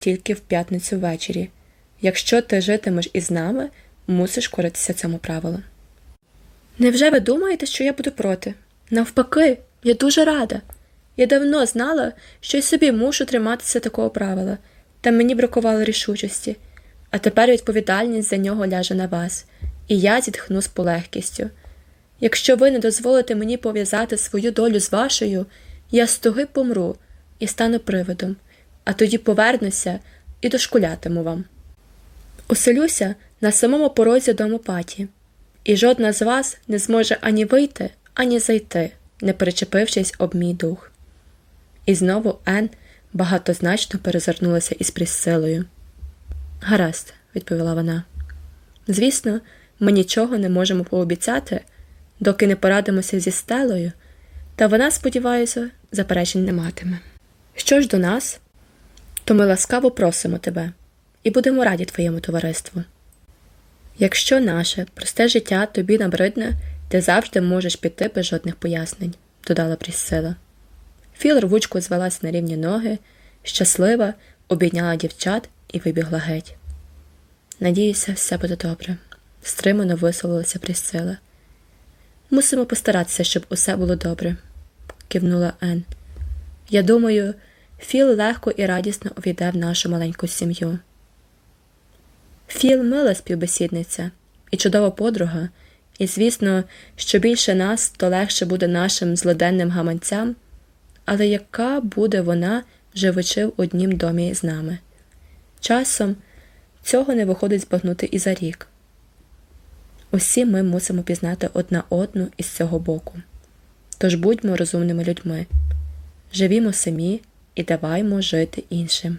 тільки в п'ятницю ввечері. Якщо ти житимеш із нами, мусиш коритися цьому правилу. Невже ви думаєте, що я буду проти? Навпаки, я дуже рада. Я давно знала, що й собі мушу триматися такого правила, та мені бракувало рішучості, а тепер відповідальність за нього ляже на вас, і я зітхну з полегкістю. Якщо ви не дозволите мені пов'язати свою долю з вашою, я з туги помру і стану привидом, а тоді повернуся і дошкулятиму вам. Оселюся на самому порозі дому паті, і жодна з вас не зможе ані вийти, ані зайти, не перечепившись об мій дух. І знову Ен багатозначно перезирнулася із Прісцилою. Гаразд, відповіла вона. Звісно, ми нічого не можемо пообіцяти, доки не порадимося зі стелою, та вона, сподіваюся, заперечень не матиме. Що ж до нас, то ми ласкаво просимо тебе і будемо раді твоєму товариству. Якщо наше просте життя тобі набридне, ти завжди можеш піти без жодних пояснень, додала Прісцила. Філ рвучко звелась на рівні ноги, щаслива, обійняла дівчат і вибігла геть. Надіюся, все буде добре, стримано висловилася Прісцила. Мусимо постаратися, щоб усе було добре, кивнула Ен. Я думаю, Філ легко і радісно увійде в нашу маленьку сім'ю. Філ мила співбесідниця і чудова подруга, і, звісно, що більше нас, то легше буде нашим злоденним гаманцям, але яка буде вона, живучи в однім домі з нами? Часом цього не виходить збагнути і за рік. Усі ми мусимо пізнати одна одну із цього боку. Тож будьмо розумними людьми, живімо самі і даваймо жити іншим.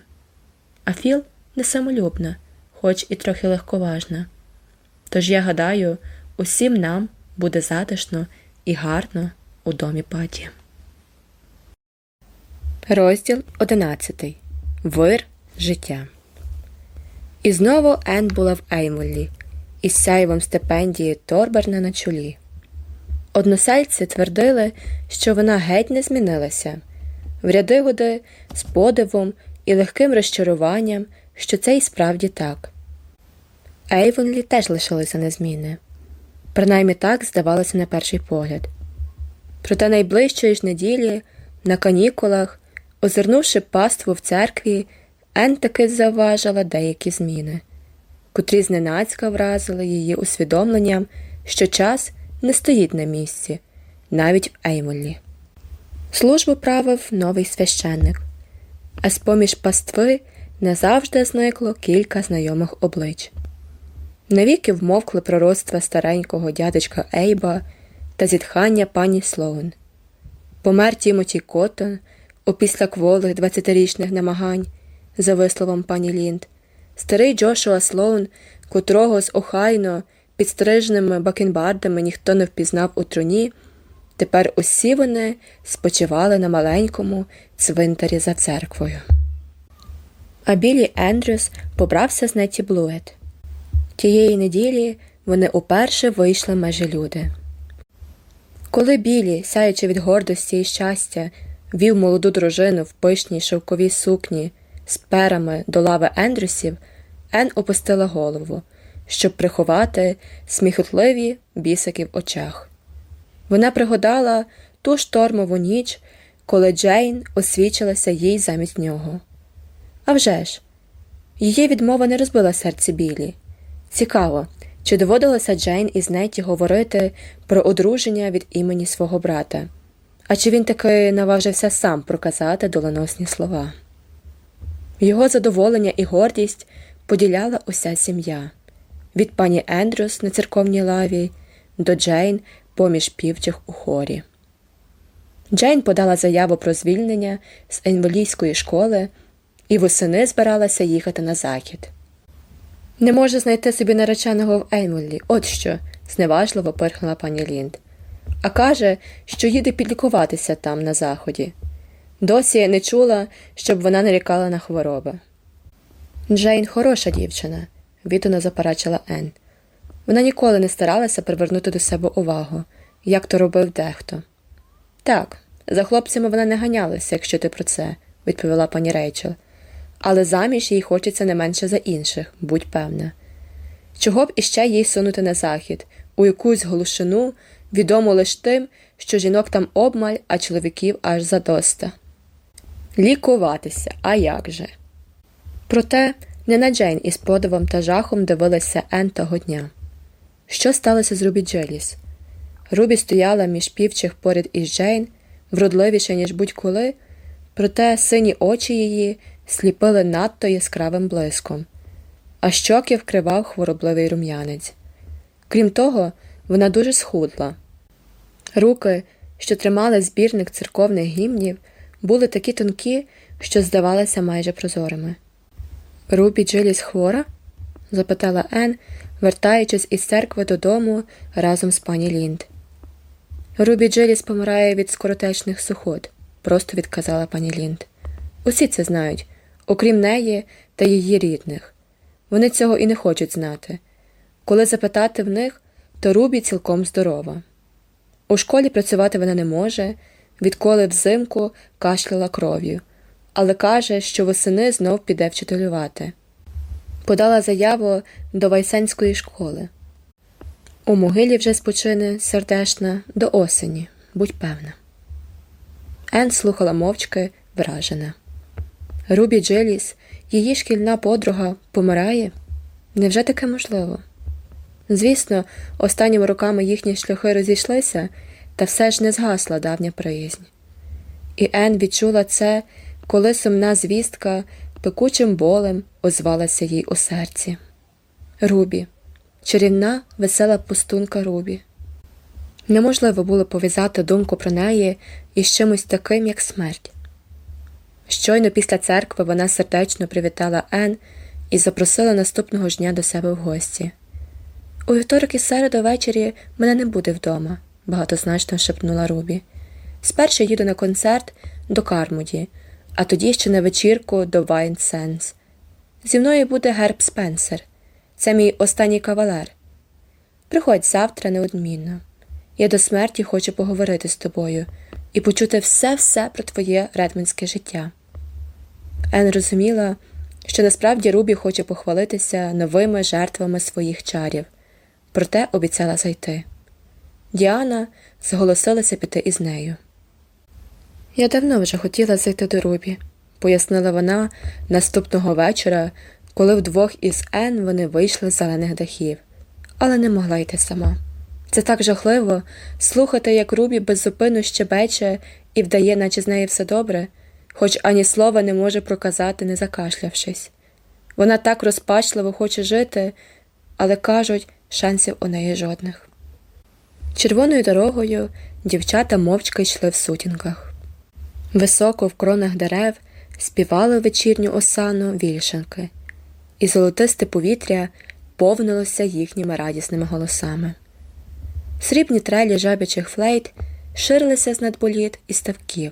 А Філ не самолюбна, хоч і трохи легковажна. Тож я гадаю, усім нам буде затишно і гарно у домі паті. Розділ одинадцятий Вир життя. І знову Ен була в Еймоллі із сяйвом стипендії Торберна на чолі. Односельці твердили, що вона геть не змінилася, в ряди з подивом і легким розчаруванням, що це й справді так. Ейвонлі теж лишилися незмінне, принаймні так здавалося на перший погляд. Проте найближчої ж неділі, на канікулах, озирнувши паству в церкві, Ен таки завважила деякі зміни котрі зненацька вразили її усвідомленням, що час не стоїть на місці, навіть в Еймоллі. Службу правив новий священник, а з поміж пастви назавжди зникло кілька знайомих облич. Навіки вмовкли пророцтва старенького дядечка Ейба та зітхання пані Слоун. Помер Тімоті Коттон опісля кволих двадцятирічних намагань, за висловом пані Лінд, Старий Джошуа Слоун, котрого з охайно підстриженими бакенбардами ніхто не впізнав у труні, тепер усі вони спочивали на маленькому цвинтарі за церквою. А Білі Ендрюс побрався з Неті Блует. Тієї неділі вони уперше вийшли межі люди. Коли Білі, сяючи від гордості і щастя, вів молоду дружину в пишній шовковій сукні з перами до лави Ендрюсів, Ен опустила голову, щоб приховати сміхотливі бісики в очах. Вона пригадала ту штормову ніч, коли Джейн освічилася їй замість нього. А вже ж, її відмова не розбила серце Білі. Цікаво, чи доводилося Джейн із Неті говорити про одруження від імені свого брата, а чи він таки наважився сам проказати доленосні слова. Його задоволення і гордість поділяла уся сім'я від пані Ендрюс на церковній лаві до Джейн поміж півчих у хорі. Джейн подала заяву про звільнення з енволійської школи і восени збиралася їхати на захід. Не може знайти собі нареченого в Ейнволлі, от що, зневажливо пирхнула пані Лінд. А каже, що їде підлікуватися там, на заході. Досі не чула, щоб вона нарікала на хвороби. Джейн хороша дівчина, відоно заперечила Ен. Вона ніколи не старалася привернути до себе увагу, як то робив дехто. Так, за хлопцями вона не ганялася, якщо ти про це, відповіла пані Рейчел. але заміж їй хочеться не менше за інших, будь певна. Чого б іще їй сунути на захід, у якусь глушину, відому лише тим, що жінок там обмаль, а чоловіків аж задоста. Лікуватися, а як же? Проте не на Джейн із подивом та жахом дивилася Ен того дня. Що сталося з Рубі Джеліс? Рубі стояла між півчих поряд із Джейн, вродливіше, ніж будь-коли, проте сині очі її сліпили надто яскравим блиском, а щоки вкривав хворобливий рум'янець. Крім того, вона дуже схудла. Руки, що тримали збірник церковних гімнів, були такі тонкі, що здавалися майже прозорими. Рубі Джиліс хвора? запитала Ен, вертаючись із церкви додому разом з пані Лінд. Рубі Джиліс помирає від скоротечних сухот, просто відказала пані Лінд. Усі це знають, окрім неї та її рідних. Вони цього і не хочуть знати. Коли запитати в них, то Рубі цілком здорова. У школі працювати вона не може, відколи взимку кашляла кров'ю, але каже, що восени знов піде вчителювати. Подала заяву до Вайсенської школи. У могилі вже спочине сердешна до осені, будь певна. Ен слухала мовчки, вражена. Рубі Джиліс, її шкільна подруга, помирає? Невже таке можливо? Звісно, останніми роками їхні шляхи розійшлися, та все ж не згасла давня приязнь. І Ен відчула це, коли сумна звістка пекучим болем озвалася їй у серці. Рубі, чарівна, весела пустунка Рубі. Неможливо було пов'язати думку про неї із чимось таким, як смерть. Щойно після церкви вона сердечно привітала Ен і запросила наступного ж дня до себе в гості. У вівторок і середу ввечері мене не буде вдома, багатозначно шепнула Рубі. Спершу їду на концерт до Кармуді, а тоді ще на вечірку до Вайт Сендс. Зі мною буде Герб Спенсер. Це мій останній кавалер. Приходь завтра неодмінно. Я до смерті хочу поговорити з тобою і почути все-все про твоє редмондське життя. Ен розуміла, що насправді Рубі хоче похвалитися новими жертвами своїх чарів, проте обіцяла зайти. Діана зголосилася піти із нею. Я давно вже хотіла зайти до Рубі, пояснила вона наступного вечора, коли вдвох із Ен вони вийшли з зелених дахів, але не могла йти сама. Це так жахливо слухати, як Рубі беззупинно щебече і вдає, наче з нею все добре, хоч ані слова не може проказати, не закашлявшись. Вона так розпачливо хоче жити, але кажуть, шансів у неї жодних. Червоною дорогою дівчата мовчки йшли в сутінках. Високо в кронах дерев співали вечірню осану вільшанки, і золотисте повітря повнилося їхніми радісними голосами. Срібні трелі жабячих флейт ширилися з-над боліт і ставків,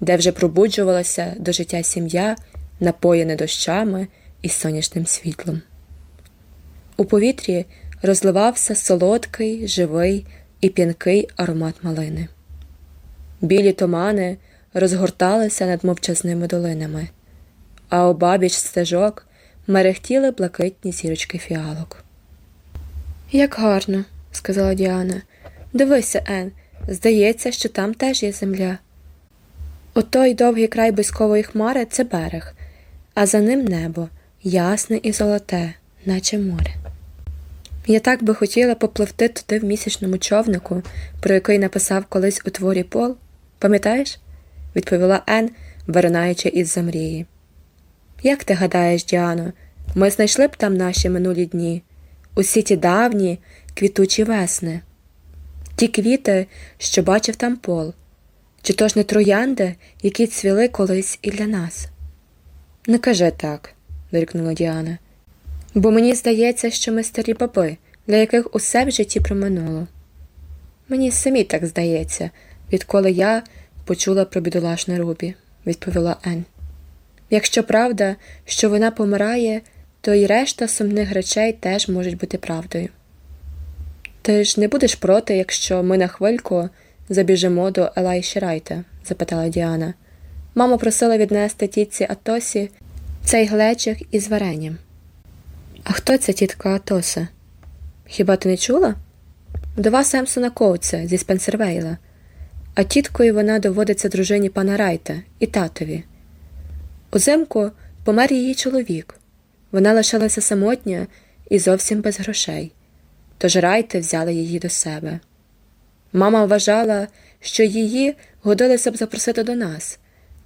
де вже пробуджувалася до життя сім'я, напоєне дощами і сонячним світлом. У повітрі розливався солодкий, живий і п'янкий аромат малини. Білі тумани розгорталися над мовчазними долинами, а обабіч стежок мерехтіли блакитні зірочки фіалок. Як гарно, сказала Діана. Дивися, Ен, здається, що там теж є земля. Отой довгий край безкової хмари це берег, а за ним небо ясне і золоте, наче море. Я так би хотіла попливти туди в місячному човнику, про який написав колись у творі Пол. Пам'ятаєш? Відповіла Ен, виринаючи із за мрії. Як ти гадаєш, Діано, ми знайшли б там наші минулі дні, усі ті давні, квітучі весни, ті квіти, що бачив там Пол, чи то ж не троянди, які цвіли колись і для нас? Не кажи так, вирікнула Діана, бо мені здається, що ми старі баби, для яких усе в житті проминуло. Мені самі так здається, відколи я почула про бідолашне Рубі, відповіла Ен. Якщо правда, що вона помирає, то й решта сумних речей теж можуть бути правдою. Ти ж не будеш проти, якщо ми на хвильку забіжимо до Елайші Райта? запитала Діана. Мама просила віднести тітці Атосі цей глечик із варенням. А хто ця тітка Атоса? Хіба ти не чула? Вдова Семсона Коуца зі Спенсервейла, а тіткою вона доводиться дружині пана Райта і татові. Узимку помер її чоловік. Вона лишилася самотня і зовсім без грошей, тож райти взяли її до себе. Мама вважала, що її годилося б запросити до нас,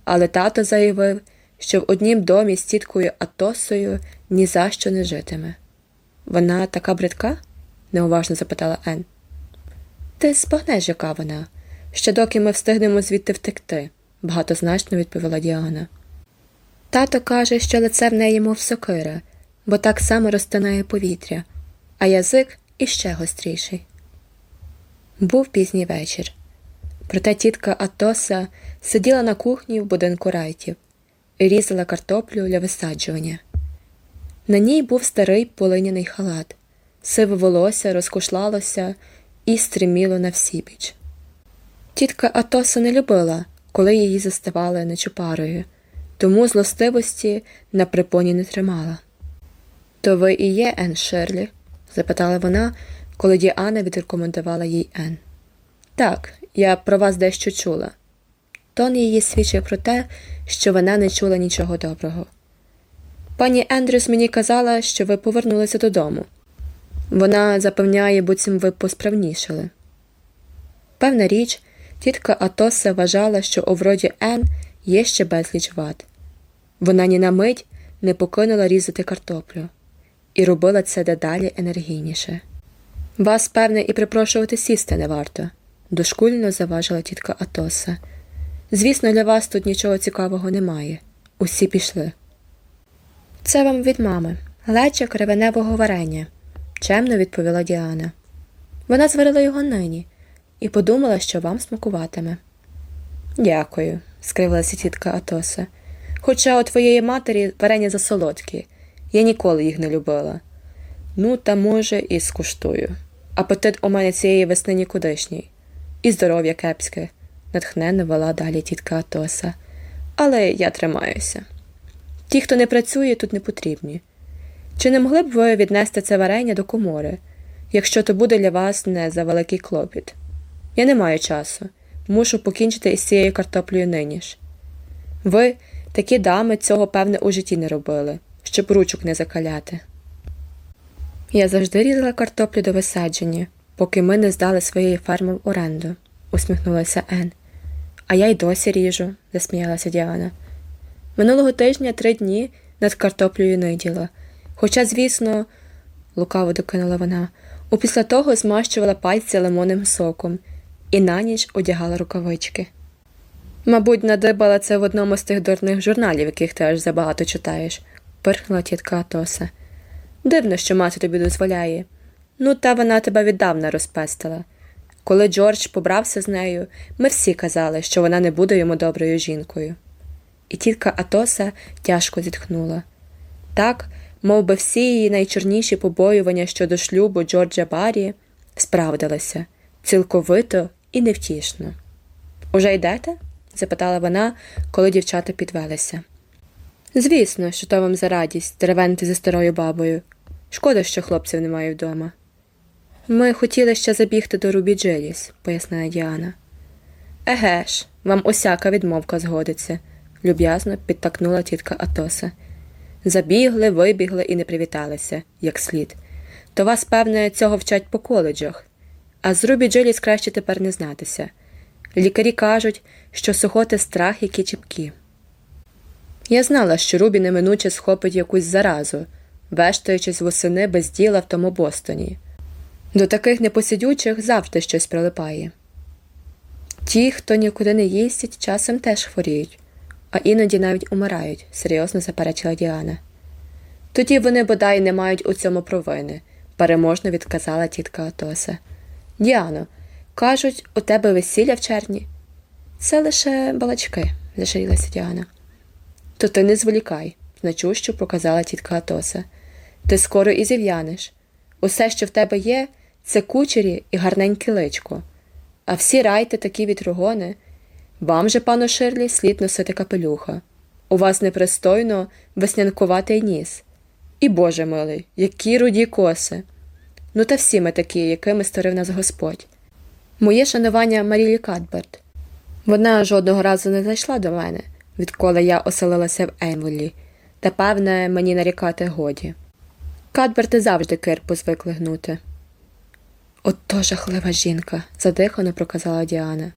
але тато заявив, що в однім домі з тіткою Атосою ні за що не житиме. Вона така бридка? неуважно запитала Ен. Ти спогнеш, яка вона, ще доки ми встигнемо звідти втекти, багатозначно відповіла Діана. Тато каже, що лице в неї, мов сокира, бо так само розтинає повітря, а язик іще гостріший. Був пізній вечір. Проте тітка Атоса сиділа на кухні в будинку райтів і різала картоплю для висаджування. На ній був старий полиняний халат, сиве волосся розкушлалося і стриміло на всібіч. Тітка Атоса не любила, коли її заставали нечупарою, тому злостивості на припоні не тримала. То ви і є Ен Шерлі? запитала вона, коли Діана відрекомендувала їй Ен. Так, я про вас дещо чула. Тон її свідчив про те, що вона не чула нічого доброго. Пані Ендрюс мені казала, що ви повернулися додому. Вона запевняє, буцім ви посправнішали. Певна річ, тітка Атоса вважала, що у вроді Ен є ще безліч вад. Вона ні на мить не покинула різати картоплю і робила це дедалі енергійніше. Вас, певне, і припрошувати сісти не варто, дошкульно заважила тітка Атоса. Звісно, для вас тут нічого цікавого немає. Усі пішли. Це вам від мами, лечик ревеневого варення, чемно відповіла Діана. Вона зварила його нині і подумала, що вам смакуватиме. Дякую, скривилася тітка Атоса. Хоча у твоєї матері варення засолодкі, я ніколи їх не любила. Ну, та, може, і скуштую. Апетит у мене цієї весни нікудишній. І здоров'я кепське, натхненно вела далі тітка Атоса. Але я тримаюся. Ті, хто не працює, тут не потрібні. Чи не могли б ви віднести це варення до комори, якщо то буде для вас не за великий клопіт? Я не маю часу, мушу покінчити із цією картоплею нині ж. Ви, такі дами, цього, певне, у житті не робили, щоб ручок не закаляти. Я завжди різала картоплю до висадження, поки ми не здали своєї ферми в оренду, усміхнулася Ен. А я й досі ріжу, засміялася Діана. Минулого тижня три дні над картоплею ниділа, хоча, звісно, лукаво докинула вона, опісля того змащувала пальці лимонним соком і на ніч одягала рукавички. Мабуть, надибала це в одному з тих дурних журналів, яких ти аж забагато читаєш, пирхнула тітка Атоса. Дивно, що мати тобі дозволяє. Ну, та вона тебе віддавна розпестила. Коли Джордж побрався з нею, ми всі казали, що вона не буде йому доброю жінкою. І тітка Атоса тяжко зітхнула. Так, мов би всі її найчорніші побоювання щодо шлюбу Джорджа Баррі справдилися цілковито і невтішно. Уже йдете? запитала вона, коли дівчата підвелися. Звісно, що то вам за радість теревенити зі старою бабою. Шкода, що хлопців немає вдома. Ми хотіли ще забігти до Рубі Джиліс, пояснила Діана. Еге ж, вам усяка відмовка згодиться, люб'язно підтакнула тітка Атоса. Забігли, вибігли і не привіталися, як слід. То вас, певне, цього вчать по коледжах. А з Рубі Джиліс краще тепер не знатися. Лікарі кажуть, що сухоти страх, які чіпкі. Я знала, що Рубі неминуче схопить якусь заразу, вештаючись восени без діла в тому Бостоні. До таких непосидючих завжди щось прилипає. Ті, хто нікуди не їздять, часом теж хворіють, а іноді навіть умирають, серйозно заперечила Діана. Тоді вони бодай не мають у цьому провини, переможно відказала тітка Атоса. Діано, кажуть, у тебе весілля в червні. Це лише балачки, зашарілася Діана. То ти не зволікай, значущо проказала тітка Атоса. Ти скоро і зів'янеш. Усе, що в тебе є, це кучері і гарненьке личко. А всі райте такі вітрогони. Вам же, пану Ширлі, слід носити капелюха. У вас непристойно веснянкуватий ніс. І, Боже милий, які руді коси. Ну та всі ми такі, якими створив нас Господь. Моє шанування Марілі Кадберт. Вона жодного разу не зайшла до мене, відколи я оселилася в Еймволі, та, певне, мені нарікати годі. Кадберти завжди кирпу звикли гнути. От то жахлива жінка, задихано проказала Діана,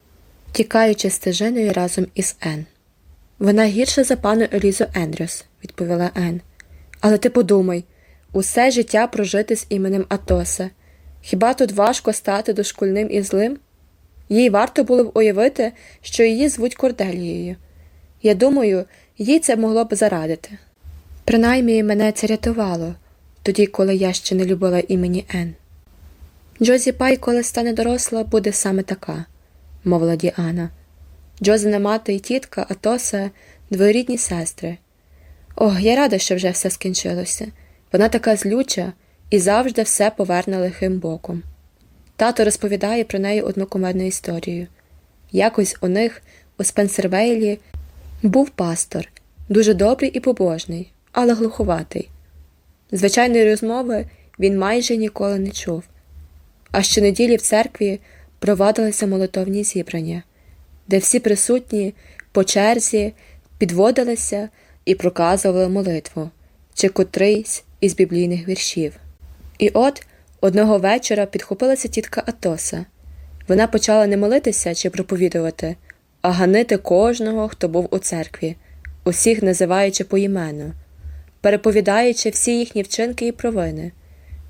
тікаючи стежиною разом із Ен. Вона гірша за пану Елізу Ендрюс, відповіла Ен. Але ти подумай усе життя прожити з іменем Атоса. Хіба тут важко стати дошкульним і злим? Їй варто було б уявити, що її звуть Корделією. Я думаю, їй це могло б зарадити. Принаймні мене це рятувало, тоді, коли я ще не любила імені Ен. Джозі Пай, коли стане доросла, буде саме така, мовила Діана. Джозина мати і тітка Атоса двоюрідні сестри. Ох, я рада, що вже все скінчилося. Вона така злюча і завжди все поверне лихим боком. Тато розповідає про неї одну кумедну історію. Якось у них у Спенсервейлі був пастор, дуже добрий і побожний, але глуховатий. Звичайної розмови він майже ніколи не чув. А щонеділі в церкві провадилися молитовні зібрання, де всі присутні по черзі підводилися і проказували молитву чи котрийсь із біблійних віршів. І от одного вечора підхопилася тітка Атоса. Вона почала не молитися чи проповідувати, а ганити кожного, хто був у церкві, усіх називаючи поімену, переповідаючи всі їхні вчинки і провини,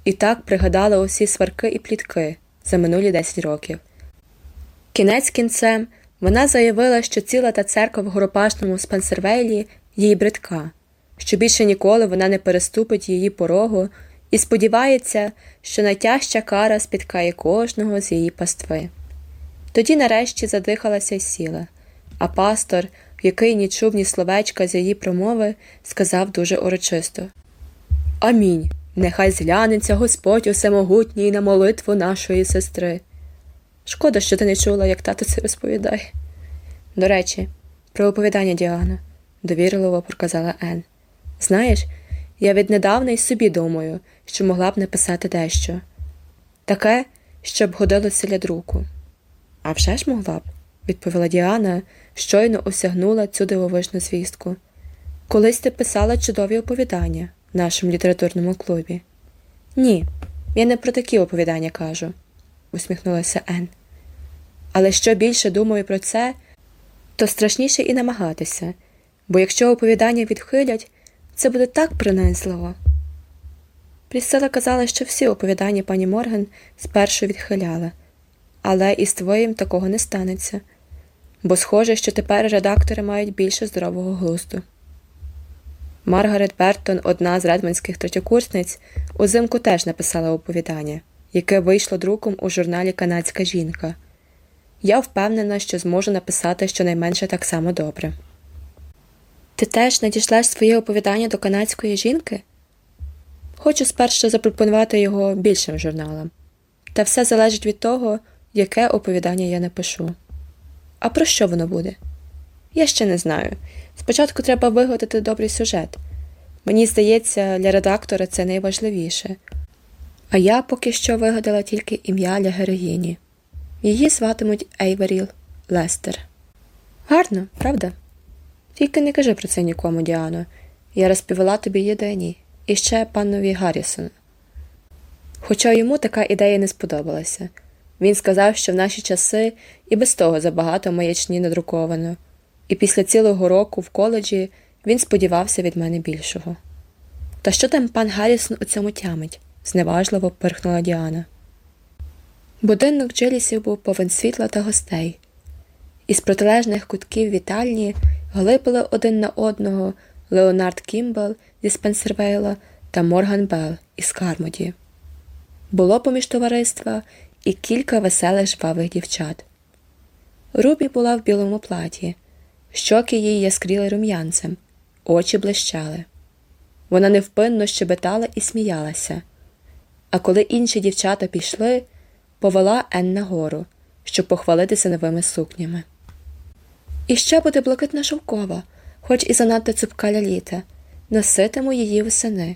і так пригадала усі сварки і плітки за минулі 10 років. Кінець кінцем вона заявила, що ціла та церква в Горопашному Спенсервейлі їй бридка, що більше ніколи вона не переступить її порогу і сподівається, що найтяжча кара спіткає кожного з її пастви. Тоді нарешті задихалася й сіла, а пастор, який ні чув ні словечка з її промови, сказав дуже урочисто Амінь. Нехай зглянеться Господь усемогутній на молитву нашої сестри. Шкода, що ти не чула, як тато це розповідає. До речі, про оповідання Діана, довірливо проказала Ен. Знаєш, я віднедавна й собі думаю, що могла б написати дещо таке, щоб годилося для друку. «А вже ж могла б, відповіла Діана, щойно осягнула цю дивовижну звістку. Колись ти писала чудові оповідання в нашому літературному клубі. Ні, я не про такі оповідання кажу, усміхнулася Ен. Але що більше думаю про це, то страшніше і намагатися, бо якщо оповідання відхилять, це буде так принизливо. Прісила казала, що всі оповідання пані Морген спершу відхиляла, але із твоїм такого не станеться, бо схоже, що тепер редактори мають більше здорового глузду. Маргарет Бертон, одна з редманських третьокурсниць, узимку теж написала оповідання, яке вийшло друком у журналі Канадська жінка. Я впевнена, що зможу написати щонайменше так само добре. Ти теж надішлеш своє оповідання до канадської жінки? Хочу спершу запропонувати його більшим журналам, та все залежить від того, яке оповідання я напишу. А про що воно буде? Я ще не знаю. Спочатку треба вигадати добрий сюжет. Мені здається, для редактора це найважливіше. А я поки що вигадала тільки ім'я для героїні. Її зватимуть Ейверіл Лестер. Гарно, правда? Тільки не кажи про це нікому, Діано. Я розповіла тобі єдині і ще панові Гаррісону. Хоча йому така ідея не сподобалася. Він сказав, що в наші часи і без того забагато маячні надруковано, і після цілого року в коледжі він сподівався від мене більшого. Та що там пан Гаррісон у цьому тямить? зневажливо перхнула Діана. Будинок Джилісів був повен світла та гостей. Із протилежних кутків вітальні глипали один на одного Леонард Кімбл зі Спенсервейла та Морган Белл із Кармоді. Було поміж товариства і кілька веселих жвавих дівчат. Рубі була в білому платі, щоки її яскріли рум'янцем, очі блищали. Вона невпинно щебетала і сміялася. А коли інші дівчата пішли, повела Ен нагору, щоб похвалитися новими сукнями. І ще буде блакитна шовкова, хоч і занадто цупка ляліта, носитиму її восени.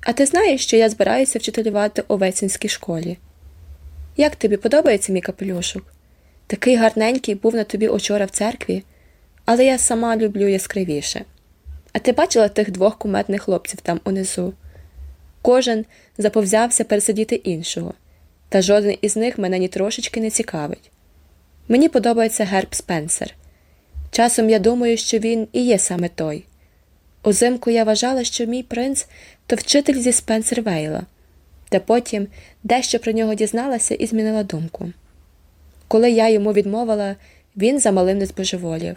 А ти знаєш, що я збираюся вчителювати у Вецінській школі? Як тобі подобається мій капелюшок? Такий гарненький був на тобі учора в церкві, але я сама люблю яскравіше. А ти бачила тих двох куметних хлопців там унизу? Кожен заповзявся пересидіти іншого, та жоден із них мене ні трошечки не цікавить. Мені подобається герб Спенсер. Часом я думаю, що він і є саме той. Узимку я вважала, що мій принц то вчитель зі Спенсер Вейла, та потім дещо про нього дізналася і змінила думку. Коли я йому відмовила, він замалим не збожеволів.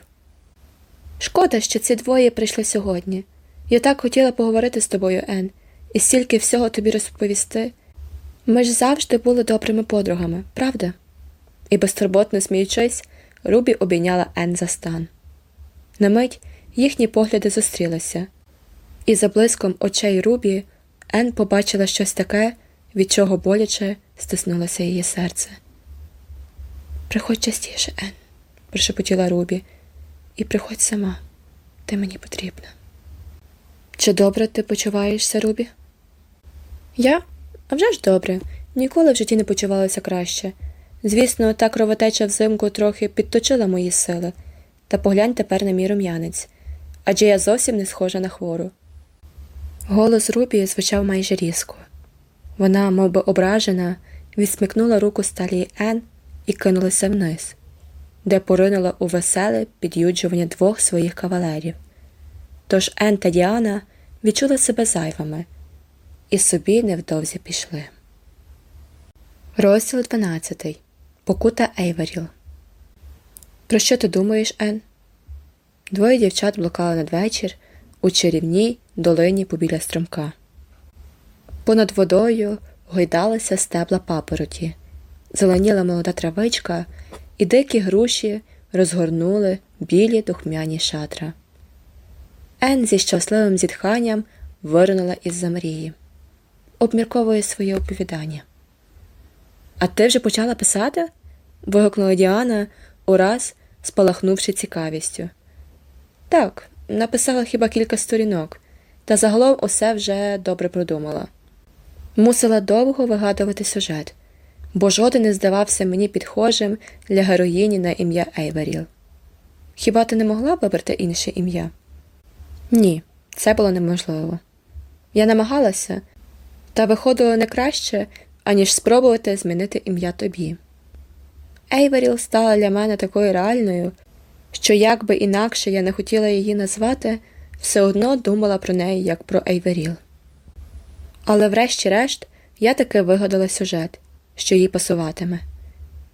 Шкода, що ці двоє прийшли сьогодні. Я так хотіла поговорити з тобою, Ен, і стільки всього тобі розповісти. Ми ж завжди були добрими подругами, правда? І безтурботно сміючись, Рубі обійняла Ен за стан. На мить їхні погляди зустрілися, і за блиском очей Рубі Ен побачила щось таке, від чого боляче стиснулося її серце. Приходь частіше, Ен, прошепотіла Рубі, і приходь сама, ти мені потрібна. Чи добре ти почуваєшся, Рубі? Я? А вже ж добре, ніколи в житті не почувалася краще. Звісно, та кровотеча взимку трохи підточила мої сили, та поглянь тепер на мій рум'янець адже я зовсім не схожа на хвору. Голос Рубі звучав майже різко. Вона, мов би ображена, відсмикнула руку сталії Ен і кинулася вниз, де поринула у веселе під'юджування двох своїх кавалерів. Тож Ен та Діана відчули себе зайвими і собі невдовзі пішли. Розділ 12. Покута Ейверіл. Про що ти думаєш, Ен? Двоє дівчат блукали надвечір у чарівній долині побіля струмка. Понад водою гойдалися стебла папороті, зеленіла молода травичка, і дикі груші розгорнули білі духмяні шатра. Ен зі щасливим зітханням виринула із за мрії, обмірковує своє оповідання. А ти вже почала писати? Вигукнула Діана, ураз спалахнувши цікавістю. Так, написала хіба кілька сторінок, та загалом усе вже добре продумала. Мусила довго вигадувати сюжет, бо жоден не здавався мені підхожим для героїні на ім'я Ейверіл. Хіба ти не могла вибрати інше ім'я? Ні, це було неможливо. Я намагалася, та виходило не краще, аніж спробувати змінити ім'я тобі. Ейверіл стала для мене такою реальною, що, як би інакше я не хотіла її назвати, все одно думала про неї як про Ейверіл. Але, врешті-решт, я таки вигадала сюжет, що їй пасуватиме,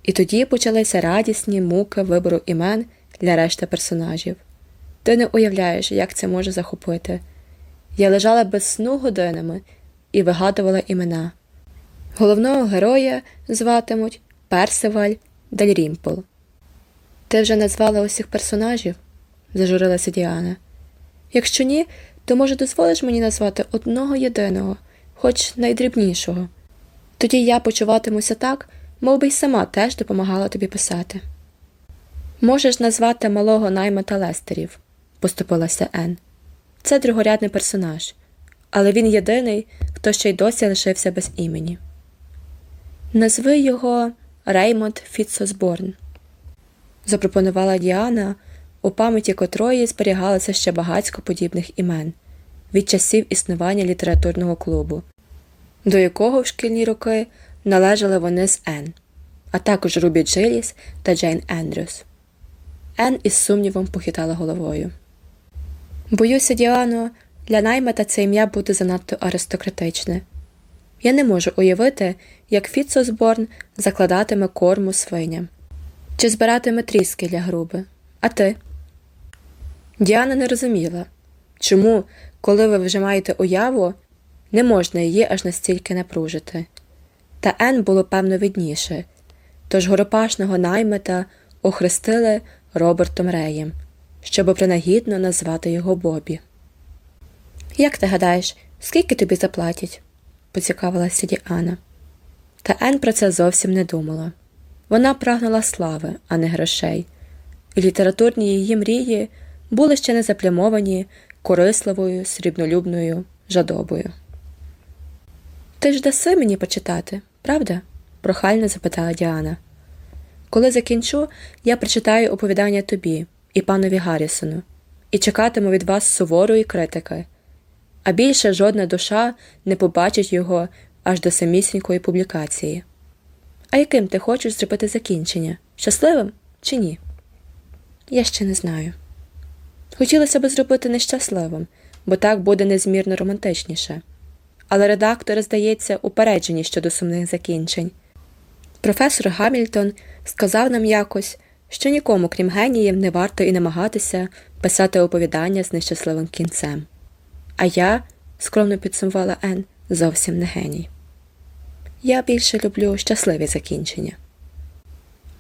і тоді почалися радісні муки вибору імен для решти персонажів. Ти не уявляєш, як це може захопити. Я лежала без сну годинами і вигадувала імена. Головного героя зватимуть Персиваль Дальрімпл. Ти вже назвала усіх персонажів? зажурилася Діана. Якщо ні, то, може, дозволиш мені назвати одного єдиного, хоч найдрібнішого. Тоді я почуватимуся так, мов би й сама теж допомагала тобі писати. Можеш назвати малого наймета Лестерів, поступилася Ен. Це другорядний персонаж, але він єдиний, хто ще й досі лишився без імені. Назви його Реймонд Фітсосборн, запропонувала Діана, у пам'яті котрої зберігалося ще багатько подібних імен від часів існування літературного клубу, до якого в шкільні роки належали вони з Ен, а також Рубі Джиліс та Джейн Ендрюс. Ен із сумнівом похитала головою. Боюся, Діано, для наймета це ім'я буде занадто аристократичне. Я не можу уявити, як Фіцосборн закладатиме корму свиням чи збиратиме тріски для груби. А ти? Діана не розуміла, чому, коли ви вже маєте уяву, не можна її аж настільки напружити. Та Ен було певно видніше, тож горопашного наймета охрестили Робертом Реєм, щоб принагідно назвати його Бобі. Як ти гадаєш, скільки тобі заплатять? Поцікавилася Діана. Та Ен про це зовсім не думала. Вона прагнула слави, а не грошей, і літературні її мрії були ще не заплямовані корисливою, срібнолюбною жадобою. Ти ж даси мені почитати, правда? прохально запитала Діана. Коли закінчу, я прочитаю оповідання тобі і панові Гаррісону, і чекатиму від вас суворої критики, а більше жодна душа не побачить його аж до самісінької публікації. А яким ти хочеш зробити закінчення? Щасливим чи ні? Я ще не знаю. Хотілося б зробити нещасливим, бо так буде незмірно романтичніше. Але редактори, здається, упереджені щодо сумних закінчень. Професор Гамільтон сказав нам якось, що нікому, крім геніїв, не варто і намагатися писати оповідання з нещасливим кінцем. А я, скромно підсумувала Ен, зовсім не геній. Я більше люблю щасливі закінчення.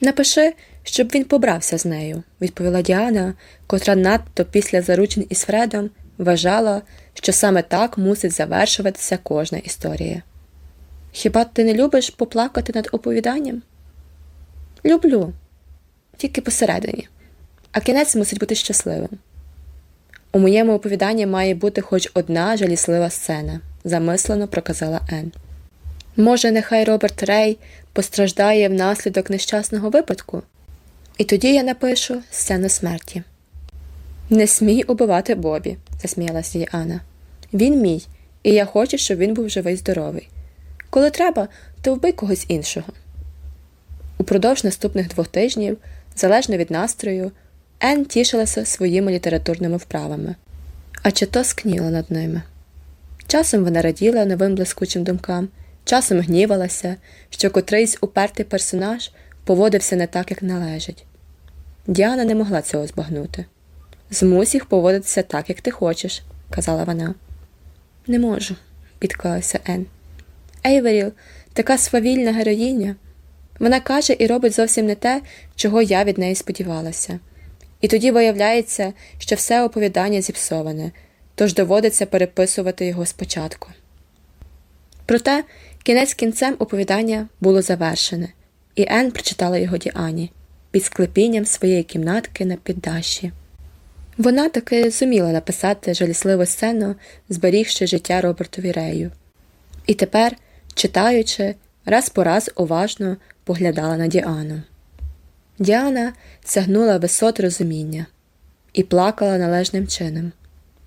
Напиши, щоб він побрався з нею, відповіла Діана, котра надто після заручин із Фредом вважала, що саме так мусить завершуватися кожна історія. Хіба ти не любиш поплакати над оповіданням? Люблю, тільки посередині, а кінець мусить бути щасливим. У моєму оповіданні має бути хоч одна жаліслива сцена, замислено проказала Ен. Може, нехай Роберт Рей постраждає внаслідок нещасного випадку? І тоді я напишу сцену смерті. Не смій убивати Бобі, засміялася їй Анна. Він мій, і я хочу, щоб він був живий здоровий. Коли треба, то вбий когось іншого. Упродовж наступних двох тижнів, залежно від настрою, Ен тішилася своїми літературними вправами, а чи то скніла над ними. Часом вона раділа новим блискучим думкам, часом гнівалася, що котрийсь упертий персонаж поводився не так, як належить. Діана не могла цього збагнути. Змусь їх поводитися так, як ти хочеш, казала вона. Не можу, підклалася Ен. Ейверіл така свавільна героїня. Вона каже і робить зовсім не те, чого я від неї сподівалася. І тоді виявляється, що все оповідання зіпсоване, тож доводиться переписувати його спочатку. Проте кінець кінцем оповідання було завершене, і Ен прочитала його Діані під склепінням своєї кімнатки на піддаші. Вона таки зуміла написати жалісливу сцену, зберігши життя Робертові Рею. І тепер, читаючи, раз по раз уважно поглядала на Діану. Діана сягнула висот розуміння і плакала належним чином.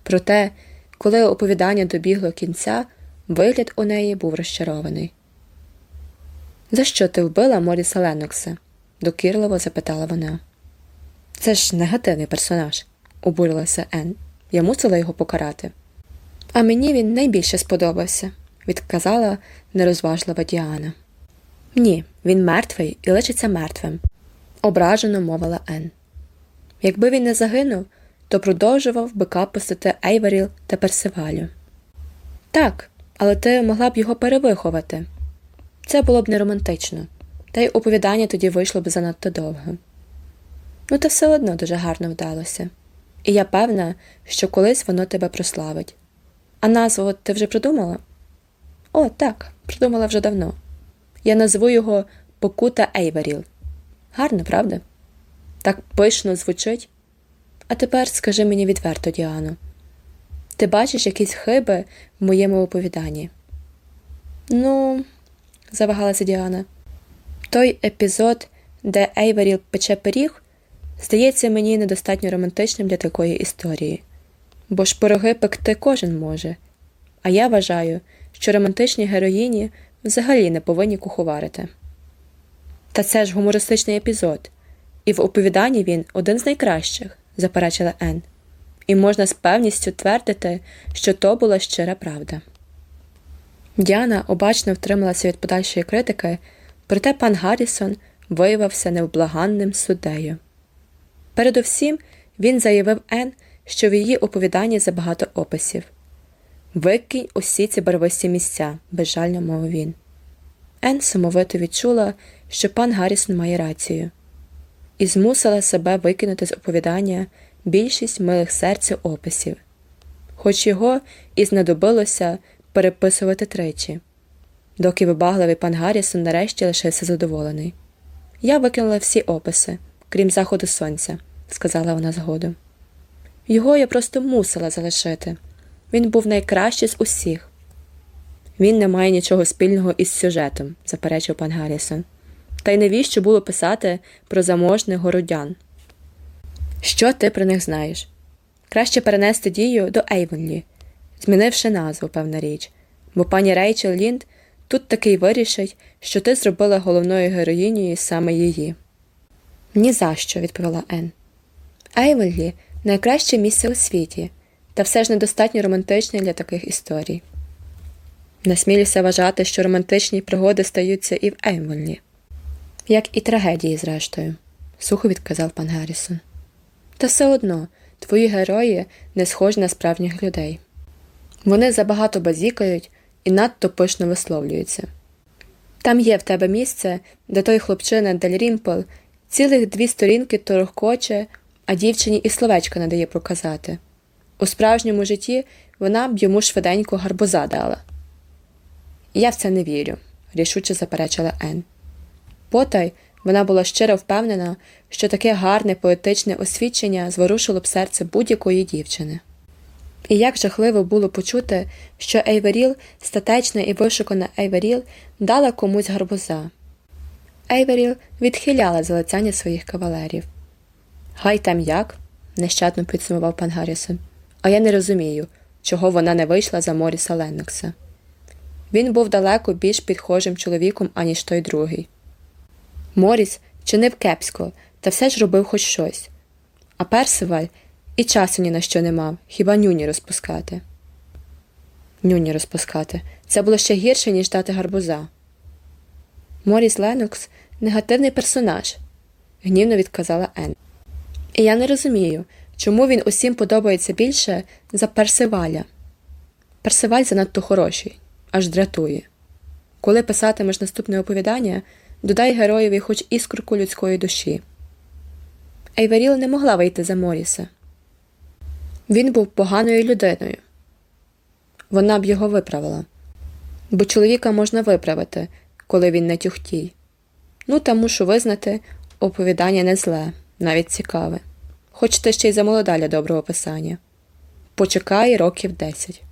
Проте, коли оповідання добігло кінця, вигляд у неї був розчарований. За що ти вбила Моріса Ленокса? докірливо запитала вона. Це ж негативний персонаж, обурилася Ен. Я мусила його покарати. А мені він найбільше сподобався, відказала нерозважлива Діана. Ні, він мертвий і лишиться мертвим, ображено мовила Ен. Якби він не загинув, то продовжував би капостити Ейверіл та Персивалю. Так, але ти могла б його перевиховати. Це було б не романтично, та й оповідання тоді вийшло б занадто довго. Ну, та все одно дуже гарно вдалося, і я певна, що колись воно тебе прославить. А назву ти вже придумала? О, так, придумала вже давно. Я назву його Покута Ейверіл. Гарно, правда? Так пишно звучить. А тепер скажи мені відверто, Діано, ти бачиш якісь хиби в моєму оповіданні? Ну, завагалася Діана. Той епізод, де Ейверіл пече пиріг, здається мені недостатньо романтичним для такої історії, бо ж пироги пекти кожен може. А я вважаю, що романтичні героїні взагалі не повинні куховарити. Та це ж гумористичний епізод, і в оповіданні він один з найкращих, заперечила Ен, і можна з певністю твердити, що то була щира правда. Діана обачно втрималася від подальшої критики, проте пан Гаррісон виявився невблаганним суддею. Передовсім він заявив Ен, що в її оповіданні забагато описів. Викинь усі ці барвисті місця, безжально мовив він. Ен сумовито відчула, що пан Гаррісон має рацію, і змусила себе викинути з оповідання більшість милих серцю описів, хоч його і знадобилося переписувати тричі, доки вибагливий пан Гаррісон нарешті лишився задоволений. Я викинула всі описи, крім заходу сонця, сказала вона згодом. Його я просто мусила залишити. Він був найкращий з усіх. Він не має нічого спільного із сюжетом, заперечив пан Гаррісон. Та й навіщо було писати про заможних городян? Що ти про них знаєш? Краще перенести дію до Ейвонлі, змінивши назву, певна річ, бо пані Рейчел Лінд тут таки вирішить, що ти зробила головною героїнею саме її. «Ні за що», – відповіла Ен. Ейвонлі найкраще місце у світі, та все ж недостатньо романтичне для таких історій. Насмілюся вважати, що романтичні пригоди стаються і в Ейвонлі. Як і трагедії, зрештою, сухо відказав пан Гаррісон. Та все одно твої герої не схожі на справжніх людей. Вони забагато базікають і надто пишно висловлюються. Там є в тебе місце, де той хлопчина Дельрімпл цілих дві сторінки торохкоче, а дівчині і словечка не дає проказати. У справжньому житті вона б йому швиденько гарбуза дала. Я в це не вірю, рішуче заперечила Ен. Потай вона була щиро впевнена, що таке гарне поетичне освідчення зворушило б серце будь-якої дівчини. І як жахливо було почути, що Ейверіл, статечна і вишукана Ейверіл, дала комусь гарбуза. Ейверіл відхиляла залицяння своїх кавалерів. Хай там як? нещадно підсумував пан Гаррісон. А я не розумію, чого вона не вийшла за Моріса Леннокса. Він був далеко більш підхожим чоловіком, аніж той другий. Моріс чинив кепсько, та все ж робив хоч щось. А Персиваль і часу ні на що не мав, хіба нюні розпускати. Нюні розпускати. Це було ще гірше, ніж дати гарбуза. Моріс Ленокс негативний персонаж, гнівно відказала Ен. І я не розумію, чому він усім подобається більше за Персиваля. Персиваль занадто хороший, аж дратує. Коли писатимеш наступне оповідання, додай героєві хоч іскорку людської душі. Ейверіл не могла вийти за Моріса. Він був поганою людиною. Вона б його виправила, бо чоловіка можна виправити, коли він не тюхтій. Ну, та мушу визнати, оповідання не зле, навіть цікаве, хоч ти ще й замолода для доброго писання. Почекай років десять.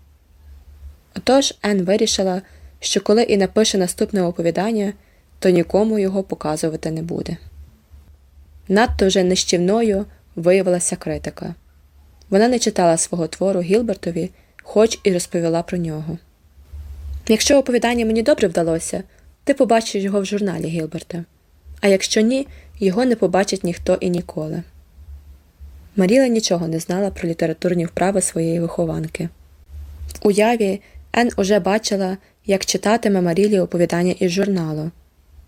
Отож Ен вирішила, що коли і напише наступне оповідання, то нікому його показувати не буде. Надто вже нищівною виявилася критика. Вона не читала свого твору Гілбертові, хоч і розповіла про нього. Якщо оповідання мені добре вдалося, ти побачиш його в журналі Гілберта, а якщо ні, його не побачить ніхто і ніколи. Маріла нічого не знала про літературні вправи своєї вихованки. В уяві Ен уже бачила, як читатиме Марілі оповідання із журналу,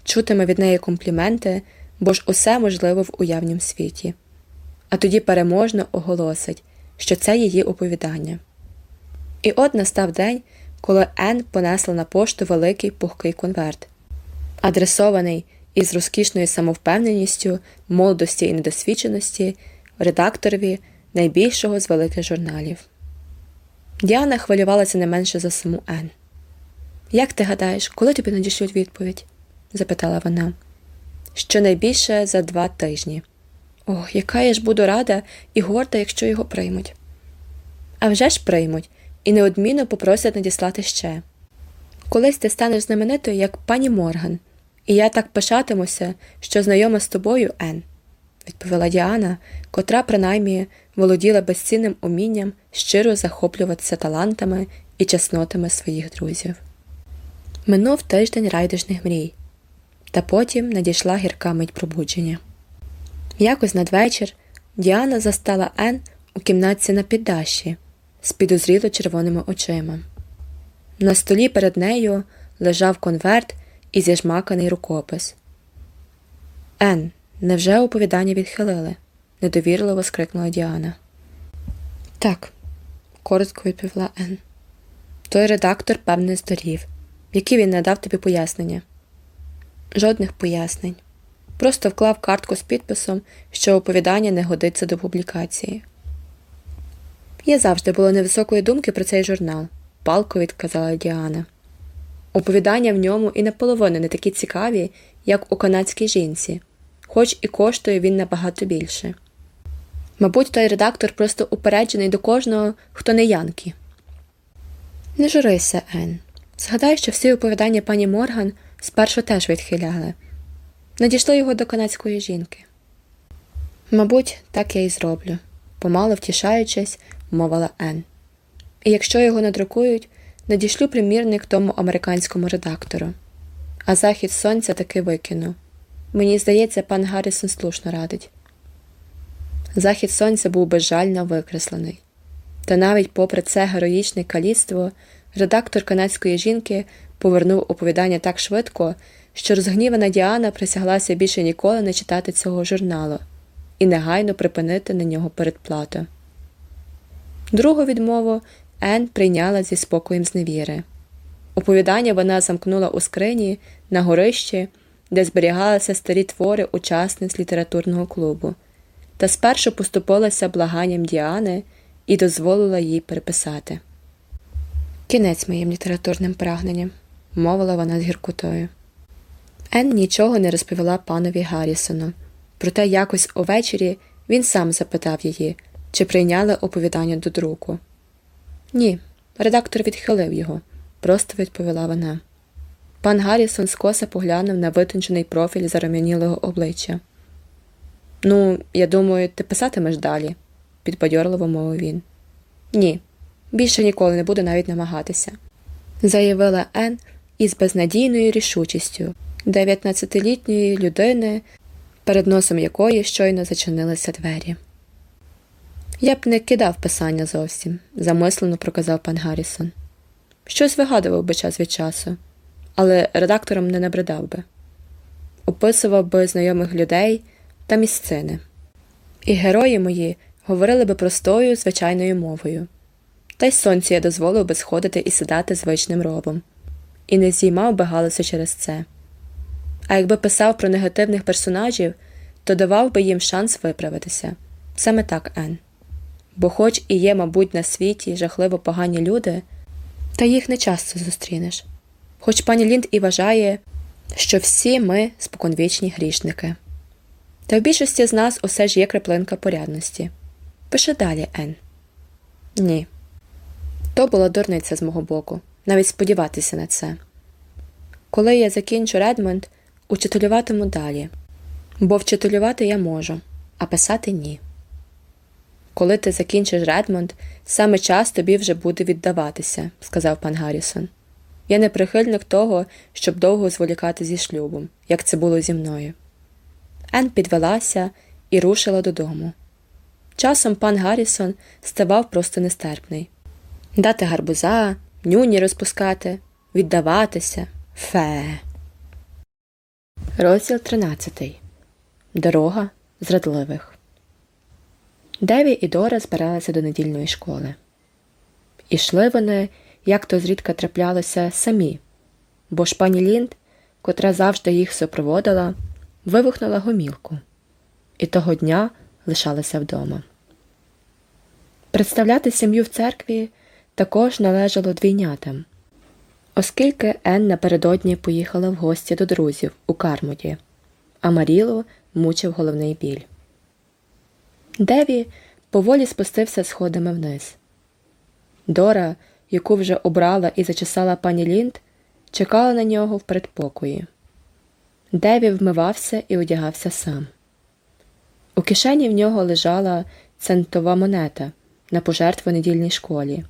чутиме від неї компліменти, бо ж усе можливо в уявнім світі, а тоді переможно оголосить, що це її оповідання. І от настав день, коли Ен понесла на пошту великий пухкий конверт, адресований із розкішною самовпевненістю, молодості і недосвідченості редакторові найбільшого з великих журналів. Діана хвилювалася не менше за саму Ен. Як ти гадаєш, коли тобі надішлють відповідь? Запитала вона. Щонайбільше за два тижні. Ох, яка я ж буду рада і горда, якщо його приймуть. А вже ж приймуть, і неодмінно попросять надіслати ще. Колись ти станеш знаменитою, як пані Морган, і я так пишатимуся, що знайома з тобою, Ен, відповіла Діана, котра принаймні володіла безцінним умінням щиро захоплюватися талантами і чеснотами своїх друзів. Минув тиждень райдужних мрій, та потім надійшла гірка мить пробудження. Якось надвечір Діана застала Ен у кімнатці на піддаші з підозріло червоними очима. На столі перед нею лежав конверт і зіжмаканий рукопис. Ен, невже оповідання відхилили? недовірливо скрикнула Діана. Так, коротко відповіла Ен. Той редактор, певне, здорів. Які він надав тобі пояснення? Жодних пояснень. Просто вклав картку з підписом, що оповідання не годиться до публікації. Я завжди була невисокої думки про цей журнал, палко відказала Діана. Оповідання в ньому і наполовину не такі цікаві, як у канадській жінці, хоч і коштує він набагато більше. Мабуть, той редактор просто упереджений до кожного, хто не Янкі. Не журися, Ен. Згадай, що всі оповідання пані Морган спершу теж відхиляли. Надійшло його до канадської жінки. Мабуть, так я і зроблю, помало втішаючись, мовила Ен. І якщо його надрукують, надішлю примірник тому американському редактору. А захід сонця таки викину. Мені здається, пан Гаррісон слушно радить. Захід сонця був безжально викреслений. Та навіть попри це героїчне каліцтво, редактор канадської жінки повернув оповідання так швидко, що розгнівана Діана присяглася більше ніколи не читати цього журналу і негайно припинити на нього передплату. Другу відмову Ен прийняла зі спокоєм зневіри. Оповідання вона замкнула у скрині на горищі, де зберігалися старі твори учасниць літературного клубу, та спершу поступилася благанням Діани і дозволила їй переписати. Кінець моїм літературним прагненням, мовила вона з гіркотою. Ен нічого не розповіла панові Гаррісону, проте якось увечері він сам запитав її, чи прийняли оповідання до друку. Ні, редактор відхилив його, просто відповіла вона. Пан Гаррісон скоса поглянув на витончений профіль заром'янілого обличчя. Ну, я думаю, ти писатимеш далі, підбадьорливо мовив він. Ні, більше ніколи не буду навіть намагатися, заявила Ен із безнадійною рішучістю дев'ятнадцятилітньої людини, перед носом якої щойно зачинилися двері. Я б не кидав писання зовсім, замислено проказав пан Гаррісон. Щось вигадував би час від часу, але редактором не набридав би, описував би знайомих людей та місцини. І герої мої говорили би простою, звичайною мовою. Та й сонці я дозволив би сходити і сідати звичним робом, і не зіймав би галасу через це. А якби писав про негативних персонажів, то давав би їм шанс виправитися. Саме так, Ен. Бо, хоч і є, мабуть, на світі жахливо погані люди, та їх не часто зустрінеш. Хоч пані Лінд і вважає, що всі ми споконвічні грішники. Та в більшості з нас усе ж є краплинка порядності. Пиши далі, Ен. Ні. То була дурниця з мого боку, навіть сподіватися на це. Коли я закінчу Редмонд, учителюватиму далі, бо вчителювати я можу, а писати ні. Коли ти закінчиш Редмонд, саме час тобі вже буде віддаватися, сказав пан Гаррісон. Я не прихильник того, щоб довго зволікати зі шлюбом, як це було зі мною. Ен підвелася і рушила додому. Часом пан Гаррісон ставав просто нестерпний дати гарбуза, нюні розпускати, віддаватися. Фе. Розділ 13. Дорога зрадливих. Деві і Дора збиралися до недільної школи. Ішли вони, як то зрідка траплялося, самі, бо ж пані Лінд, котра завжди їх супроводила, вивихнула гомілку, і того дня лишалася вдома. Представляти сім'ю в церкві також належало двійнятам, оскільки Ен напередодні поїхала в гості до друзів у Кармуді, а Марілу мучив головний біль. Деві поволі спустився сходами вниз. Дора, яку вже обрала і зачесала пані Лінд, чекала на нього в передпокої. Деві вмивався і одягався сам. У кишені в нього лежала центова монета на пожертву недільній школі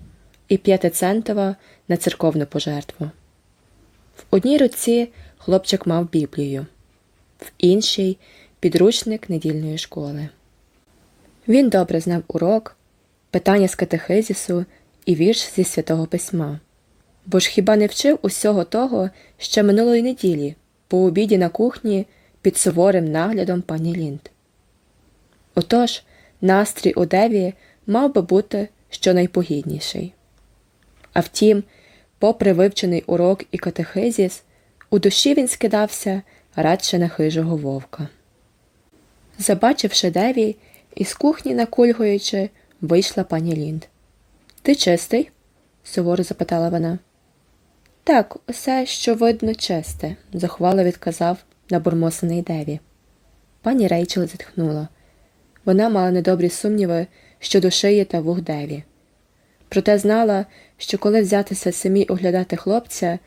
і п'ятицентова на церковну пожертву. В одній руці хлопчик мав Біблію, в іншій підручник недільної школи. Він добре знав урок, питання з катехизісу і вірш зі святого письма, бо ж хіба не вчив усього того ще минулої неділі, по обіді на кухні під суворим наглядом пані Лінд. Отож, настрій у Деві мав би бути щонайпогідніший. А втім, попри вивчений урок і катехизіс, у душі він скидався радше на хижого вовка. Забачивши Деві, із кухні, накульгуючи, вийшла пані Лінд. Ти чистий? суворо запитала вона. Так, усе, що видно, чисте, захвало відказав набурмосений Деві. Пані Рейчел зітхнула. Вона мала недобрі сумніви щодо шиї та вух Деві. Проте знала, що коли взятися самій оглядати хлопця,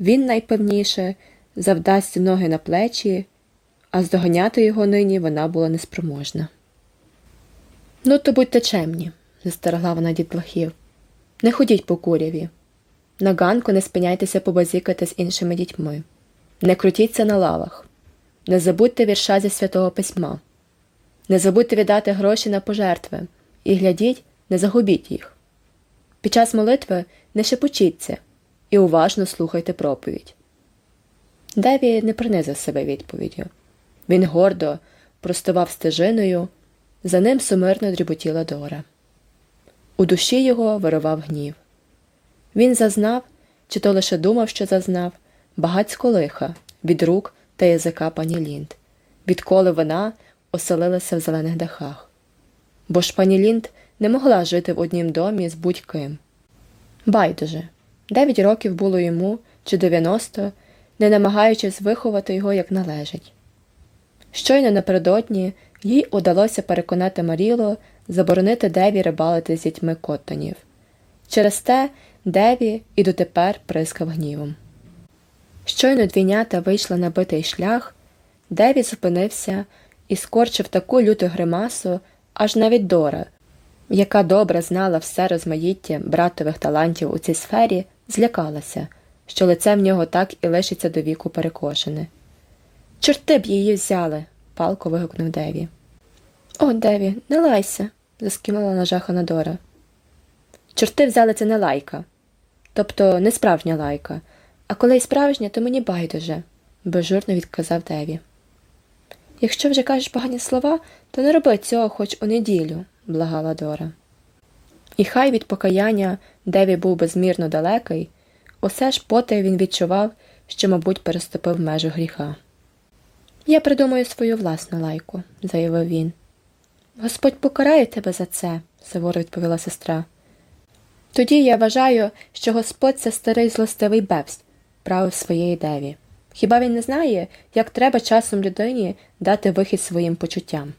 він найпевніше завдасть ноги на плечі, а здоганяти його нині вона була неспроможна. Ну, то будьте чемні, застерегла вона дітлахів. Не ходіть по куряві. На ганку не спиняйтеся побазікати з іншими дітьми. Не крутіться на лавах. Не забудьте вірша зі святого письма. Не забудьте віддати гроші на пожертви і глядіть, не загубіть їх. Під час молитви не шепочіться і уважно слухайте проповідь. Деві не принизив себе відповіддю. Він гордо простував стежиною, за ним сумирно дріботіла Дора. У душі його вирував гнів. Він зазнав, чи то лише думав, що зазнав, багацько лиха від рук та язика пані Лінд, відколи вона оселилася в зелених дахах. Бо ж пані Лінд не могла жити в однім домі з будь-ким. Байдуже, дев'ять років було йому чи дев'яносто, не намагаючись виховати його як належить. Щойно напередодні їй удалося переконати Маріло заборонити Деві рибалити з дітьми Коттонів. Через те Деві і дотепер прискав гнівом. Щойно двійнята вийшла на битий шлях, Деві зупинився і скорчив таку люту гримасу, аж навіть Дора, яка добре знала все розмаїття братових талантів у цій сфері, злякалася, що лице в нього так і лишиться до віку перекошене. Чорти б її взяли, палко вигукнув Деві. О, Деві, не лайся, заскимала нажахана Дора. Чорти взяли це не лайка, тобто не справжня лайка, а коли й справжня, то мені байдуже, безжурно відказав Деві. Якщо вже кажеш погані слова, то не роби цього хоч у неділю, благала Дора. І хай від покаяння Деві був безмірно далекий, усе ж потай він відчував, що, мабуть, переступив межу гріха. Я придумаю свою власну лайку, заявив він. Господь покарає тебе за це, суворо відповіла сестра. Тоді я вважаю, що Господь це старий злостивий бевсь, правив своєї деві. Хіба він не знає, як треба часом людині дати вихід своїм почуттям?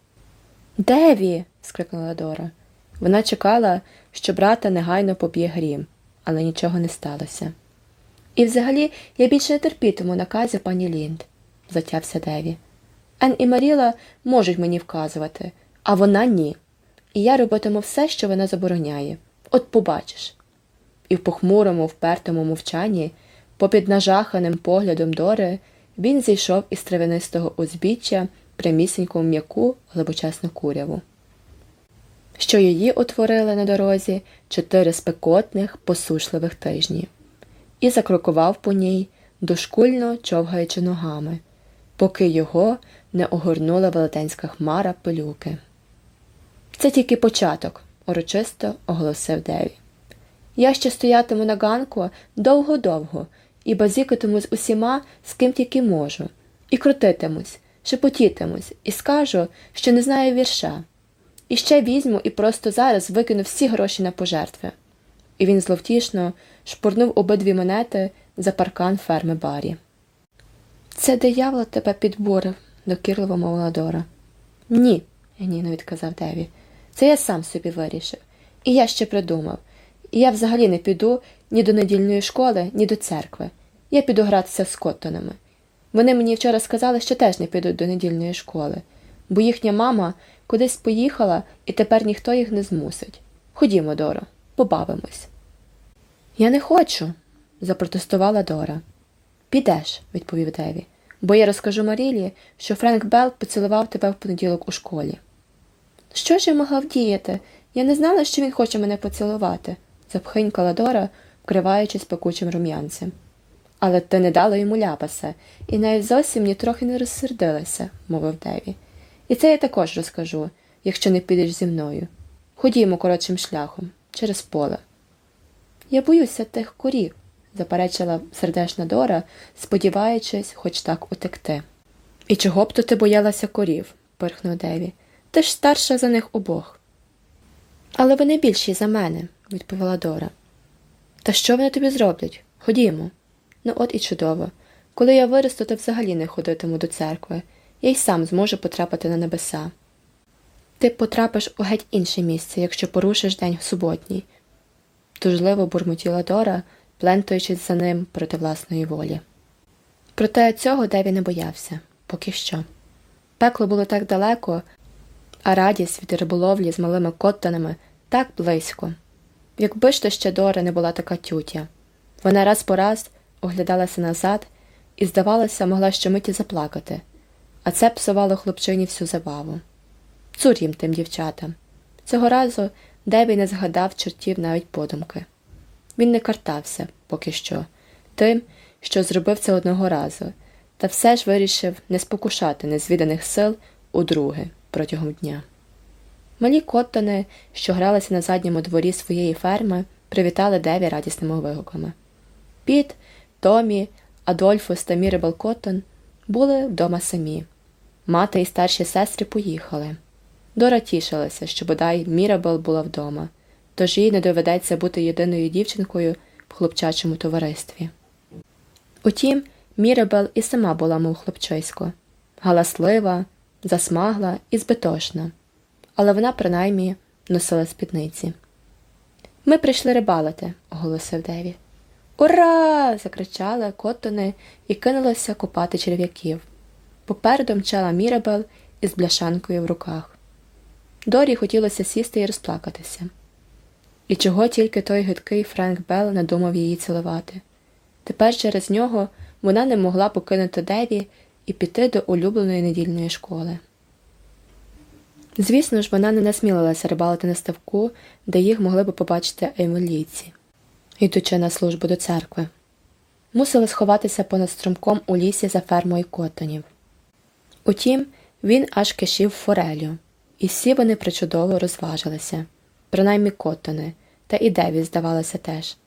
Деві. скрикнула Дора. Вона чекала, що брата негайно поб'є грім, але нічого не сталося. І взагалі я більше не терпітиму наказів пані Лінд, затявся Деві. Ен і Маріла можуть мені вказувати, а вона ні. І я робитиму все, що вона забороняє. От побачиш. І в похмурому, впертому мовчанні, попід нажаханим поглядом Дори, він зійшов із травянистого узбіччя прямісіньку в м'яку глибочасну куряву. Що її утворили на дорозі чотири спекотних, посушливих тижні, і закрокував по ній, дошкульно човгаючи ногами, поки його не огорнула велетенська хмара пилюки. Це тільки початок, урочисто оголосив Деві. Я ще стоятиму на ганку довго-довго і базікатиму з усіма, з ким тільки можу, і крутитимусь, шепотітимусь, і скажу, що не знаю вірша. І ще візьму і просто зараз викину всі гроші на пожертви. І він зловтішно шпурнув обидві монети за паркан ферми Барі. Це диявол тебе підбурив, докірливо мовила Дора. Ні, гнівно відказав Деві. Це я сам собі вирішив. І я ще придумав. І я взагалі не піду ні до недільної школи, ні до церкви. Я піду гратися з Коттонами. Вони мені вчора сказали, що теж не підуть до недільної школи, бо їхня мама кудись поїхала і тепер ніхто їх не змусить. Ходімо, Доро, побавимось. Я не хочу, запротестувала Дора. Підеш, відповів Деві, бо я розкажу Марілі, що Френк Белл поцілував тебе в понеділок у школі. Що ж я могла вдіяти? Я не знала, що він хоче мене поцілувати, запхинькала Дора, вкриваючись пекучим рум'янцем. Але ти не дала йому ляпаса, і навіть зовсім ні трохи не розсердилася, мовив Деві. І це я також розкажу, якщо не підеш зі мною. Ходімо коротшим шляхом, через поле. Я боюся тих корів, заперечила сердешна Дора, сподіваючись, хоч так утекти. І чого б то ти боялася корів? пирхнув Деві. Ти ж старша за них обох. Але вони більші за мене, відповіла Дора. Та що вони тобі зроблять? Ходімо. Ну, от і чудово. Коли я виросту, то взагалі не ходитиму до церкви, я й сам зможу потрапити на небеса. Ти потрапиш у геть інше місце, якщо порушиш день суботній, тужливо бурмотіла Дора, плентуючись за ним проти власної волі. Проте цього Деві не боявся поки що. Пекло було так далеко, а радість від риболовлі з малими коттонами так близько. Якби ж то ще Дора не була така тютя. Вона раз по раз оглядалася назад і, здавалося, могла щомиті заплакати, а це псувало хлопчині всю забаву. Цур їм тим дівчатам. Цього разу Дебі не згадав чортів навіть подумки. Він не картався поки що, тим, що зробив це одного разу, та все ж вирішив не спокушати незвіданих сил удруге протягом дня. Малі коттони, що гралися на задньому дворі своєї ферми, привітали Деві радісними вигуками. Піт, Томі, Адольфус та Мірабел Коттон були вдома самі. Мати і старші сестри поїхали. Дора тішилася, що бодай Мірабел була вдома, тож їй не доведеться бути єдиною дівчинкою в хлопчачому товаристві. Утім, Мірабел і сама була, мов хлопчисько, галаслива, засмагла і збитошна, але вона принаймні носила спідниці. Ми прийшли рибалити, оголосив Деві. Ура! закричали коттони і кинулися купати черв'яків. Попереду мчала Мірабел із бляшанкою в руках. Дорі хотілося сісти і розплакатися. І чого тільки той гидкий Френк Белл не думав її цілувати. Тепер через нього вона не могла покинути Деві і піти до улюбленої недільної школи. Звісно ж, вона не насмілилася рибалити на ставку, де їх могли б побачити еймолійці, йдучи на службу до церкви. Мусила сховатися понад струмком у лісі за фермою котонів. Утім, він аж кишів форелю, і всі вони причудово розважилися, принаймні котони, та і Деві, здавалося, теж.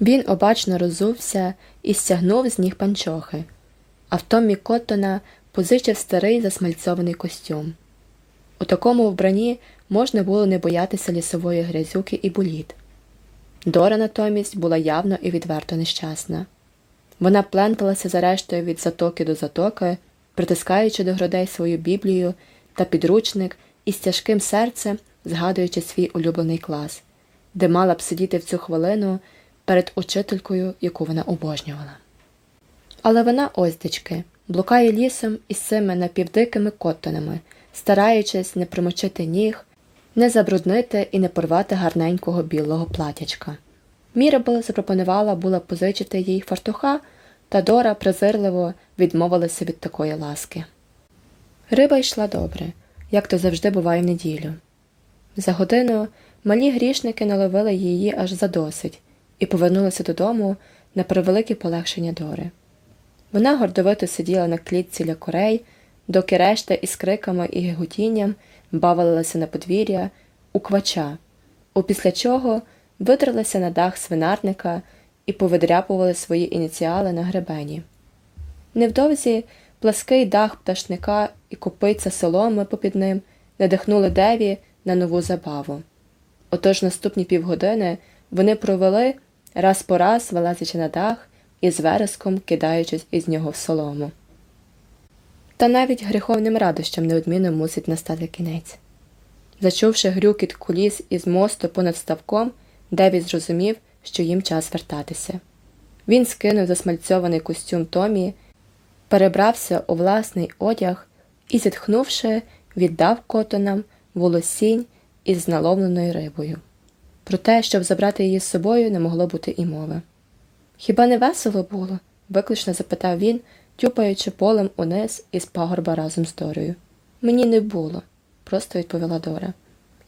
Він обачно розувся і стягнув з ніг панчохи, а в Томмі Коттона позичив старий засмальцьований костюм. У такому вбранні можна було не боятися лісової грязюки і боліт. Дора натомість була явно і відверто нещасна. Вона пленталася за рештою від затоки до затоки, притискаючи до грудей свою біблію та підручник із тяжким серцем згадуючи свій улюблений клас, де мала б сидіти в цю хвилину перед учителькою, яку вона обожнювала. Але вона оздечки, блукає лісом із цими напівдикими коттонами, стараючись не примочити ніг, не забруднити і не порвати гарненького білого платячка. Мірабел запропонувала була позичити їй фартуха, та Дора презирливо відмовилася від такої ласки. Риба йшла добре, як то завжди буває в неділю. За годину малі грішники наловили її аж задосить і повернулися додому на превелике полегшення Дори. Вона гордовито сиділа на клітці для корей, доки решта із криками і геготінням бавилася на подвір'я у квача, опісля чого витрилися на дах свинарника і повидряпували свої ініціали на гребені. Невдовзі плаский дах пташника і копиця соломи попід ним надихнули Деві на нову забаву. Отож наступні півгодини вони провели раз по раз вилазячи на дах і з вереском кидаючись із нього в солому. Та навіть гріховним радощам неодмінно мусить настати кінець. Зачувши грюкіт куліс із мосту понад ставком, Девід зрозумів, що їм час вертатися. Він скинув засмальцьований костюм Томі, перебрався у власний одяг і, зітхнувши, віддав котонам волосінь із наловленою рибою. Про те, щоб забрати її з собою, не могло бути і мови. Хіба не весело було? виклично запитав він, тюпаючи полем униз із пагорба разом з Дорою. Мені не було, просто відповіла Дора.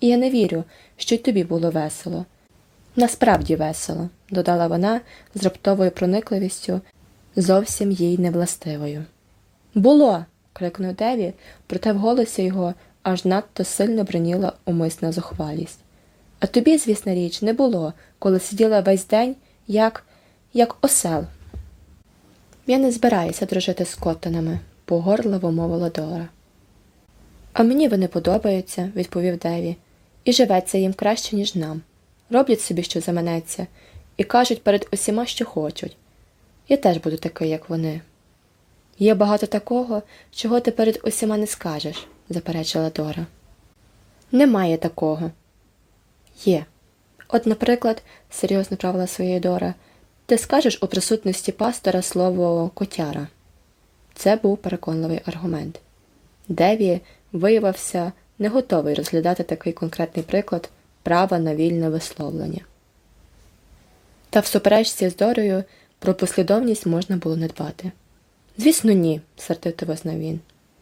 І я не вірю, що й тобі було весело. Насправді весело, додала вона з раптовою проникливістю, зовсім їй невластивою. Було. крикнув Деві, проте в голосі його аж надто сильно броніла умисна зухвалість. А тобі, звісна річ, не було, коли сиділа весь день, як як осел. Я не збираюся дружити з коттонами, погорливо мовила Дора. А мені вони подобаються, відповів Деві, і живеться їм краще, ніж нам. Роблять собі, що заманеться, і кажуть перед усіма, що хочуть. Я теж буду такий, як вони. Є багато такого, чого ти перед усіма не скажеш, заперечила Дора. Немає такого. Є. От, наприклад, серйозно правила своєї Дора, ти скажеш у присутності пастора слово котяра. Це був переконливий аргумент. Деві виявився не готовий розглядати такий конкретний приклад права на вільне висловлення. Та в суперечці з Дорою про послідовність можна було не дбати. Звісно, ні, сердито визнав він.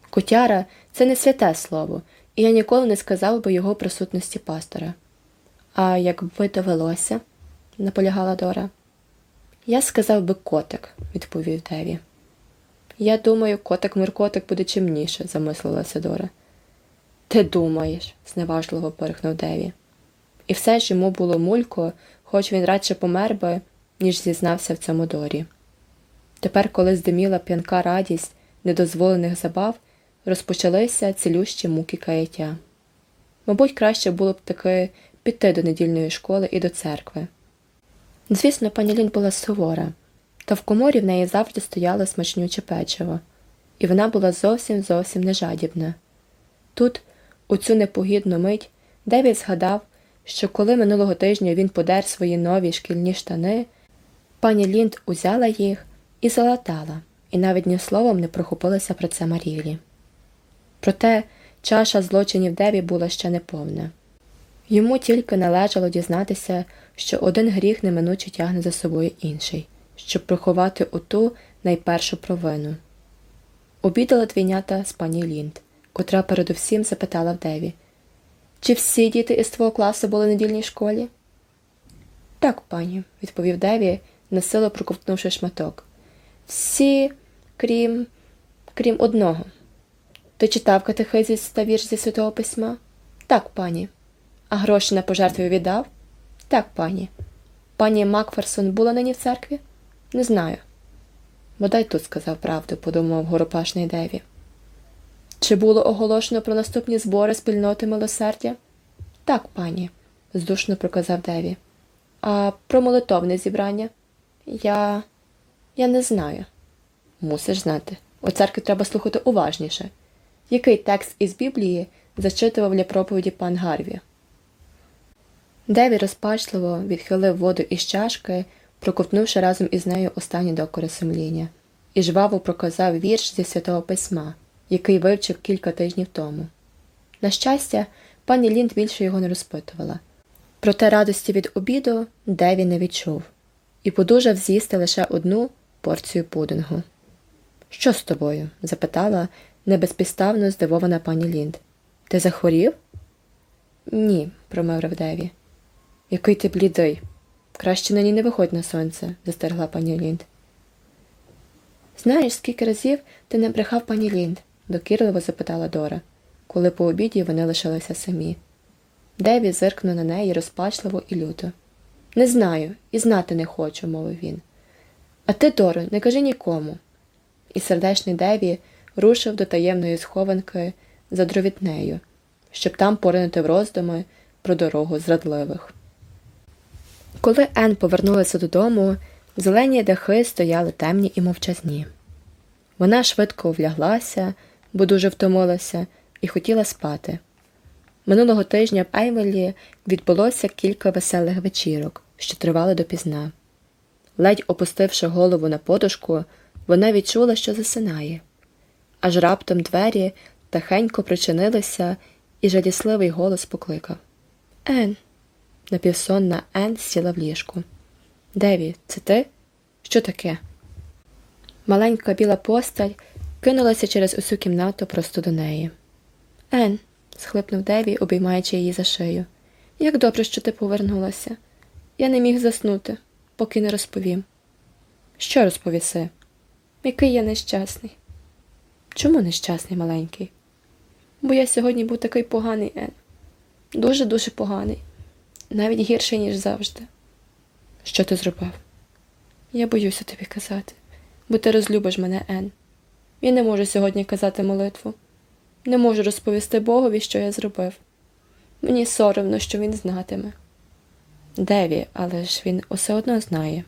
Котяра це не святе слово, і я ніколи не сказав би його присутності пастора. А якби довелося, наполягала Дора. Я сказав би котик, відповів Деві. Я думаю, котик миркотик буде чимніше, замислилася Дора. Ти думаєш, зневажливо порихнув Деві. І все ж йому було мулько, хоч він радше помер би, ніж зізнався в цьому дорі. Тепер, коли здиміла п'янка радість недозволених забав, розпочалися цілющі муки каяття. Мабуть, краще було б таки піти до недільної школи і до церкви. Звісно, пані Лін була сувора, та в коморі в неї завжди стояло смачнюче печиво, і вона була зовсім зовсім не жадібна. Тут, у цю непогідну мить, Девід згадав, що коли минулого тижня він подер свої нові шкільні штани, пані Лінд узяла їх і залатала, і навіть ні словом не прохопилася про це Марілі. Проте чаша злочинів Деві була ще не повна. Йому тільки належало дізнатися, що один гріх неминуче тягне за собою інший, щоб приховати оту найпершу провину. Обідала двійнята з пані Лінд, котра передусім запитала в Деві, чи всі діти із твого класу були в недільній школі? Так, пані, відповів Деві, насило проковтнувши шматок. Всі, крім крім одного. Ти читав катехизіс та вірш зі святого письма? Так, пані. А гроші на пожертви віддав? Так, пані. Пані Макферсон була нині в церкві? Не знаю. Бодай тут сказав правду, подумав горопашний Деві. Чи було оголошено про наступні збори спільноти милосердя? Так, пані, здушно проказав Деві. А про молитовне зібрання? Я. Я не знаю. Мусиш знати. У церкві треба слухати уважніше. Який текст із Біблії зачитував для проповіді пан Гарві? Деві розпачливо відхилив воду із чашки, проковтнувши разом із нею останні докори сумління, і жваво проказав вірш зі святого письма, який вивчив кілька тижнів тому. На щастя, пані Лінд більше його не розпитувала. Проте радості від обіду Деві не відчув і подужав з'їсти лише одну порцію пудингу. Що з тобою? запитала небезпідставно здивована пані Лінд. Ти захворів? Ні, промовив Деві. Який ти блідий. Краще на ній не виходь на сонце, застерегла пані Лінд. Знаєш, скільки разів ти не брехав пані Лінд? докірливо запитала Дора, коли по обіді вони лишилися самі. Деві зиркнув на неї розпачливо і люто. Не знаю і знати не хочу, мовив він. А ти, Доро, не кажи нікому. І сердечний Деві рушив до таємної схованки за дровітнею, щоб там поринути в роздуми про дорогу зрадливих. Коли Ен повернулася додому, зелені дахи стояли темні і мовчазні. Вона швидко вляглася, бо дуже втомилася, і хотіла спати. Минулого тижня в Ейвелі відбулося кілька веселих вечірок, що тривали допізна. Ледь опустивши голову на подушку, вона відчула, що засинає. Аж раптом двері тихенько причинилися, і жалісливий голос покликав Ен. Напівсонна Ен сіла в ліжку. Деві, це ти? Що таке? Маленька біла постать кинулася через усю кімнату просто до неї. Ен, схлипнув Деві, обіймаючи її за шию. Як добре, що ти повернулася. Я не міг заснути, поки не розповім. Що розповіси? Який я нещасний. Чому нещасний маленький? Бо я сьогодні був такий поганий, Ен. Дуже дуже поганий навіть гірше, ніж завжди. Що ти зробив? Я боюся тобі казати, бо ти розлюбиш мене, Ен. Я не можу сьогодні казати молитву. Не можу розповісти Богові, що я зробив. Мені соромно, що він знатиме. Деві, але ж він усе одно знає.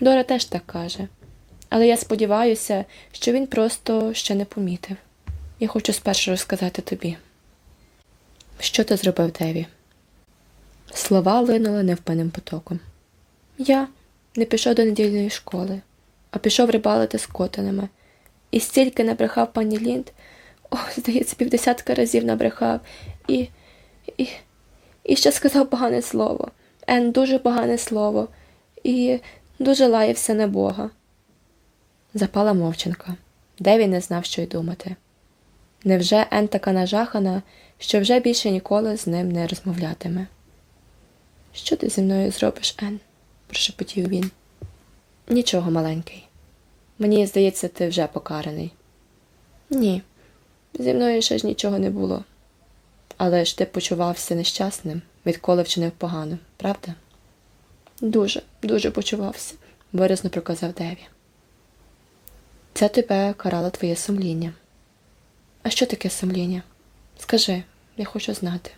Дора теж так каже, але я сподіваюся, що він просто ще не помітив. я хочу спершу розказати тобі. Що ти зробив Деві? Слова линули невпинним потоком. Я не пішов до недільної школи, а пішов рибалити з котинами. І стільки набрехав пані Лінд, о, здається, півдесятка разів набрехав, і, і, і ще сказав погане слово. Ен дуже погане слово, і дуже лаявся на Бога. Запала мовчанка. Деві не знав, що й думати. Невже Ен така нажахана, що вже більше ніколи з ним не розмовлятиме? Що ти зі мною зробиш, Ен? прошепотів він. Нічого, маленький. Мені здається, ти вже покараний. Ні, зі мною ще ж нічого не було. Але ж ти почувався нещасним, відколи вчинив погано, правда? Дуже, дуже почувався, виразно проказав Деві. Це тебе карало твоє сумління. А що таке сумління? Скажи, я хочу знати.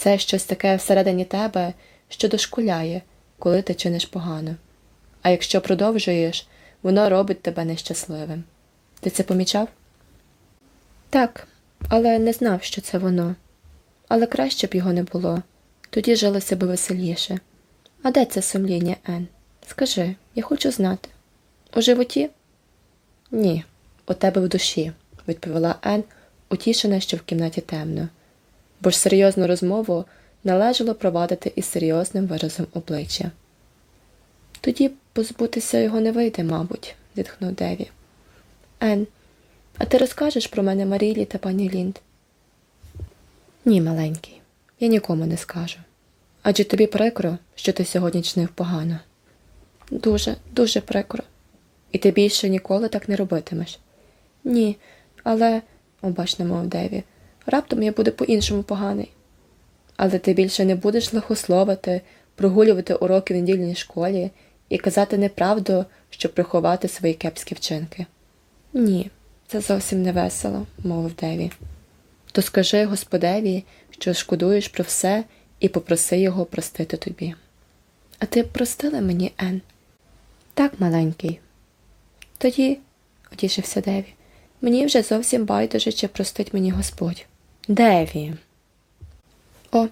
Це щось таке всередині тебе, що дошкуляє, коли ти чиниш погано. А якщо продовжуєш, воно робить тебе нещасливим. Ти це помічав? Так, але не знав, що це воно. Але краще б його не було. Тоді жилося б веселіше. А де це сумління, Ен? Скажи, я хочу знати. У животі? Ні, у тебе в душі, відповіла Ен, утішена, що в кімнаті темно. Бо ж серйозну розмову належало провадити із серйозним виразом обличчя. Тоді позбутися його не вийде, мабуть, зітхнув Деві. Ен, а ти розкажеш про мене Марілі та пані Лінд? Ні, маленький, я нікому не скажу. Адже тобі прикро, що ти сьогодні чинив погано. Дуже, дуже прикро. І ти більше ніколи так не робитимеш. Ні, але, обачно мов Деві, раптом я буду по-іншому поганий. Але ти більше не будеш лихословити, прогулювати уроки в недільній школі і казати неправду, щоб приховати свої кепські вчинки. Ні, це зовсім не весело, мовив Деві. То скажи Господеві, що шкодуєш про все і попроси його простити тобі. А ти простила мені, Ен? Так, маленький. Тоді, утішився Деві, мені вже зовсім байдуже, чи простить мені Господь. Деві. О,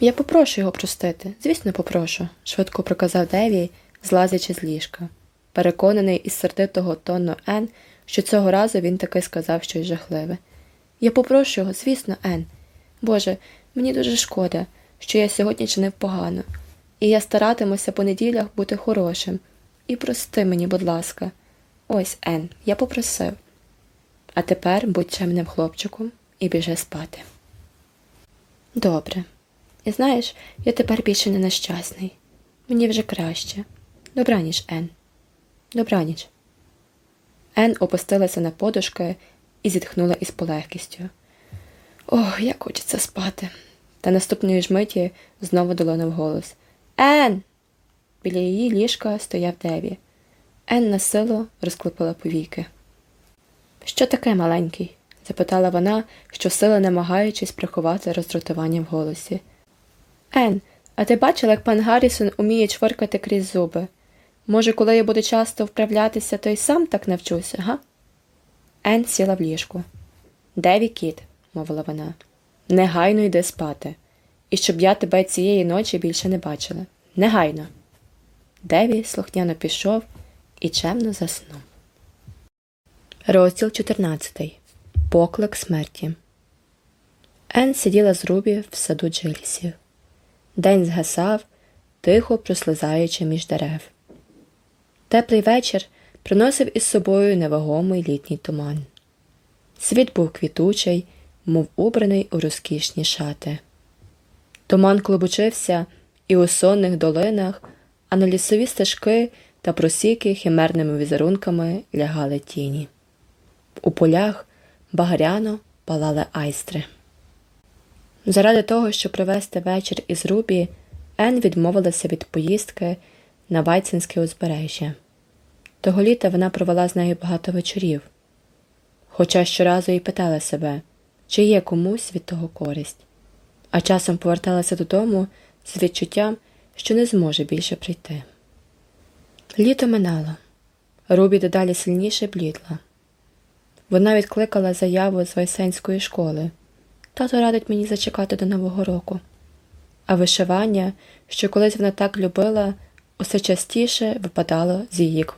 я попрошу його простити. Звісно, попрошу, швидко проказав Деві, злазячи з ліжка. Переконаний із сердитого тону Ен, що цього разу він таки сказав щось жахливе. Я попрошу його, звісно, Ен. Боже, мені дуже шкода, що я сьогодні чинив погано, і я старатимуся по неділях бути хорошим. І прости мені, будь ласка. Ось, Ен, я попросив. А тепер будь чемним хлопчиком і біжи спати. Добре. І знаєш, я тепер більше не нещасний. Мені вже краще. Добраніч, Ен. Добраніч. Ен опустилася на подушки і зітхнула із полегкістю. Ох, як хочеться спати. Та наступної ж миті знову долонив голос Ен. Біля її ліжка стояв Деві. Ен на силу розклепила повіки. Що таке маленький? Запитала вона, щосили намагаючись приховати роздратування в голосі. Ен, а ти бачила, як пан Гаррісон уміє чворкати крізь зуби? Може, коли я буду часто вправлятися, то й сам так навчуся, га? Ен сіла в ліжку. Деві кіт, мовила вона, негайно йди спати, і щоб я тебе цієї ночі більше не бачила. Негайно. Деві слухняно пішов і чемно заснув. Розділ 14. Поклик смерті. Ен сиділа з Рубі в саду Джилісів. День згасав, тихо прослизаючи між дерев. Теплий вечір приносив із собою невагомий літній туман. Світ був квітучий, мов убраний у розкішні шати. Туман клобучився і у сонних долинах, а на лісові стежки та просіки химерними візерунками лягали тіні. У полях багряно палали айстри. Заради того, щоб провести вечір із Рубі, Ен відмовилася від поїздки на Вайцинське узбережжя. Того літа вона провела з нею багато вечорів, хоча щоразу і питала себе, чи є комусь від того користь, а часом поверталася додому з відчуттям, що не зможе більше прийти. Літо минало, Рубі дедалі сильніше блідла. Вона відкликала заяву з Вайсенської школи. Тато радить мені зачекати до Нового року. А вишивання, що колись вона так любила, усе частіше випадало з її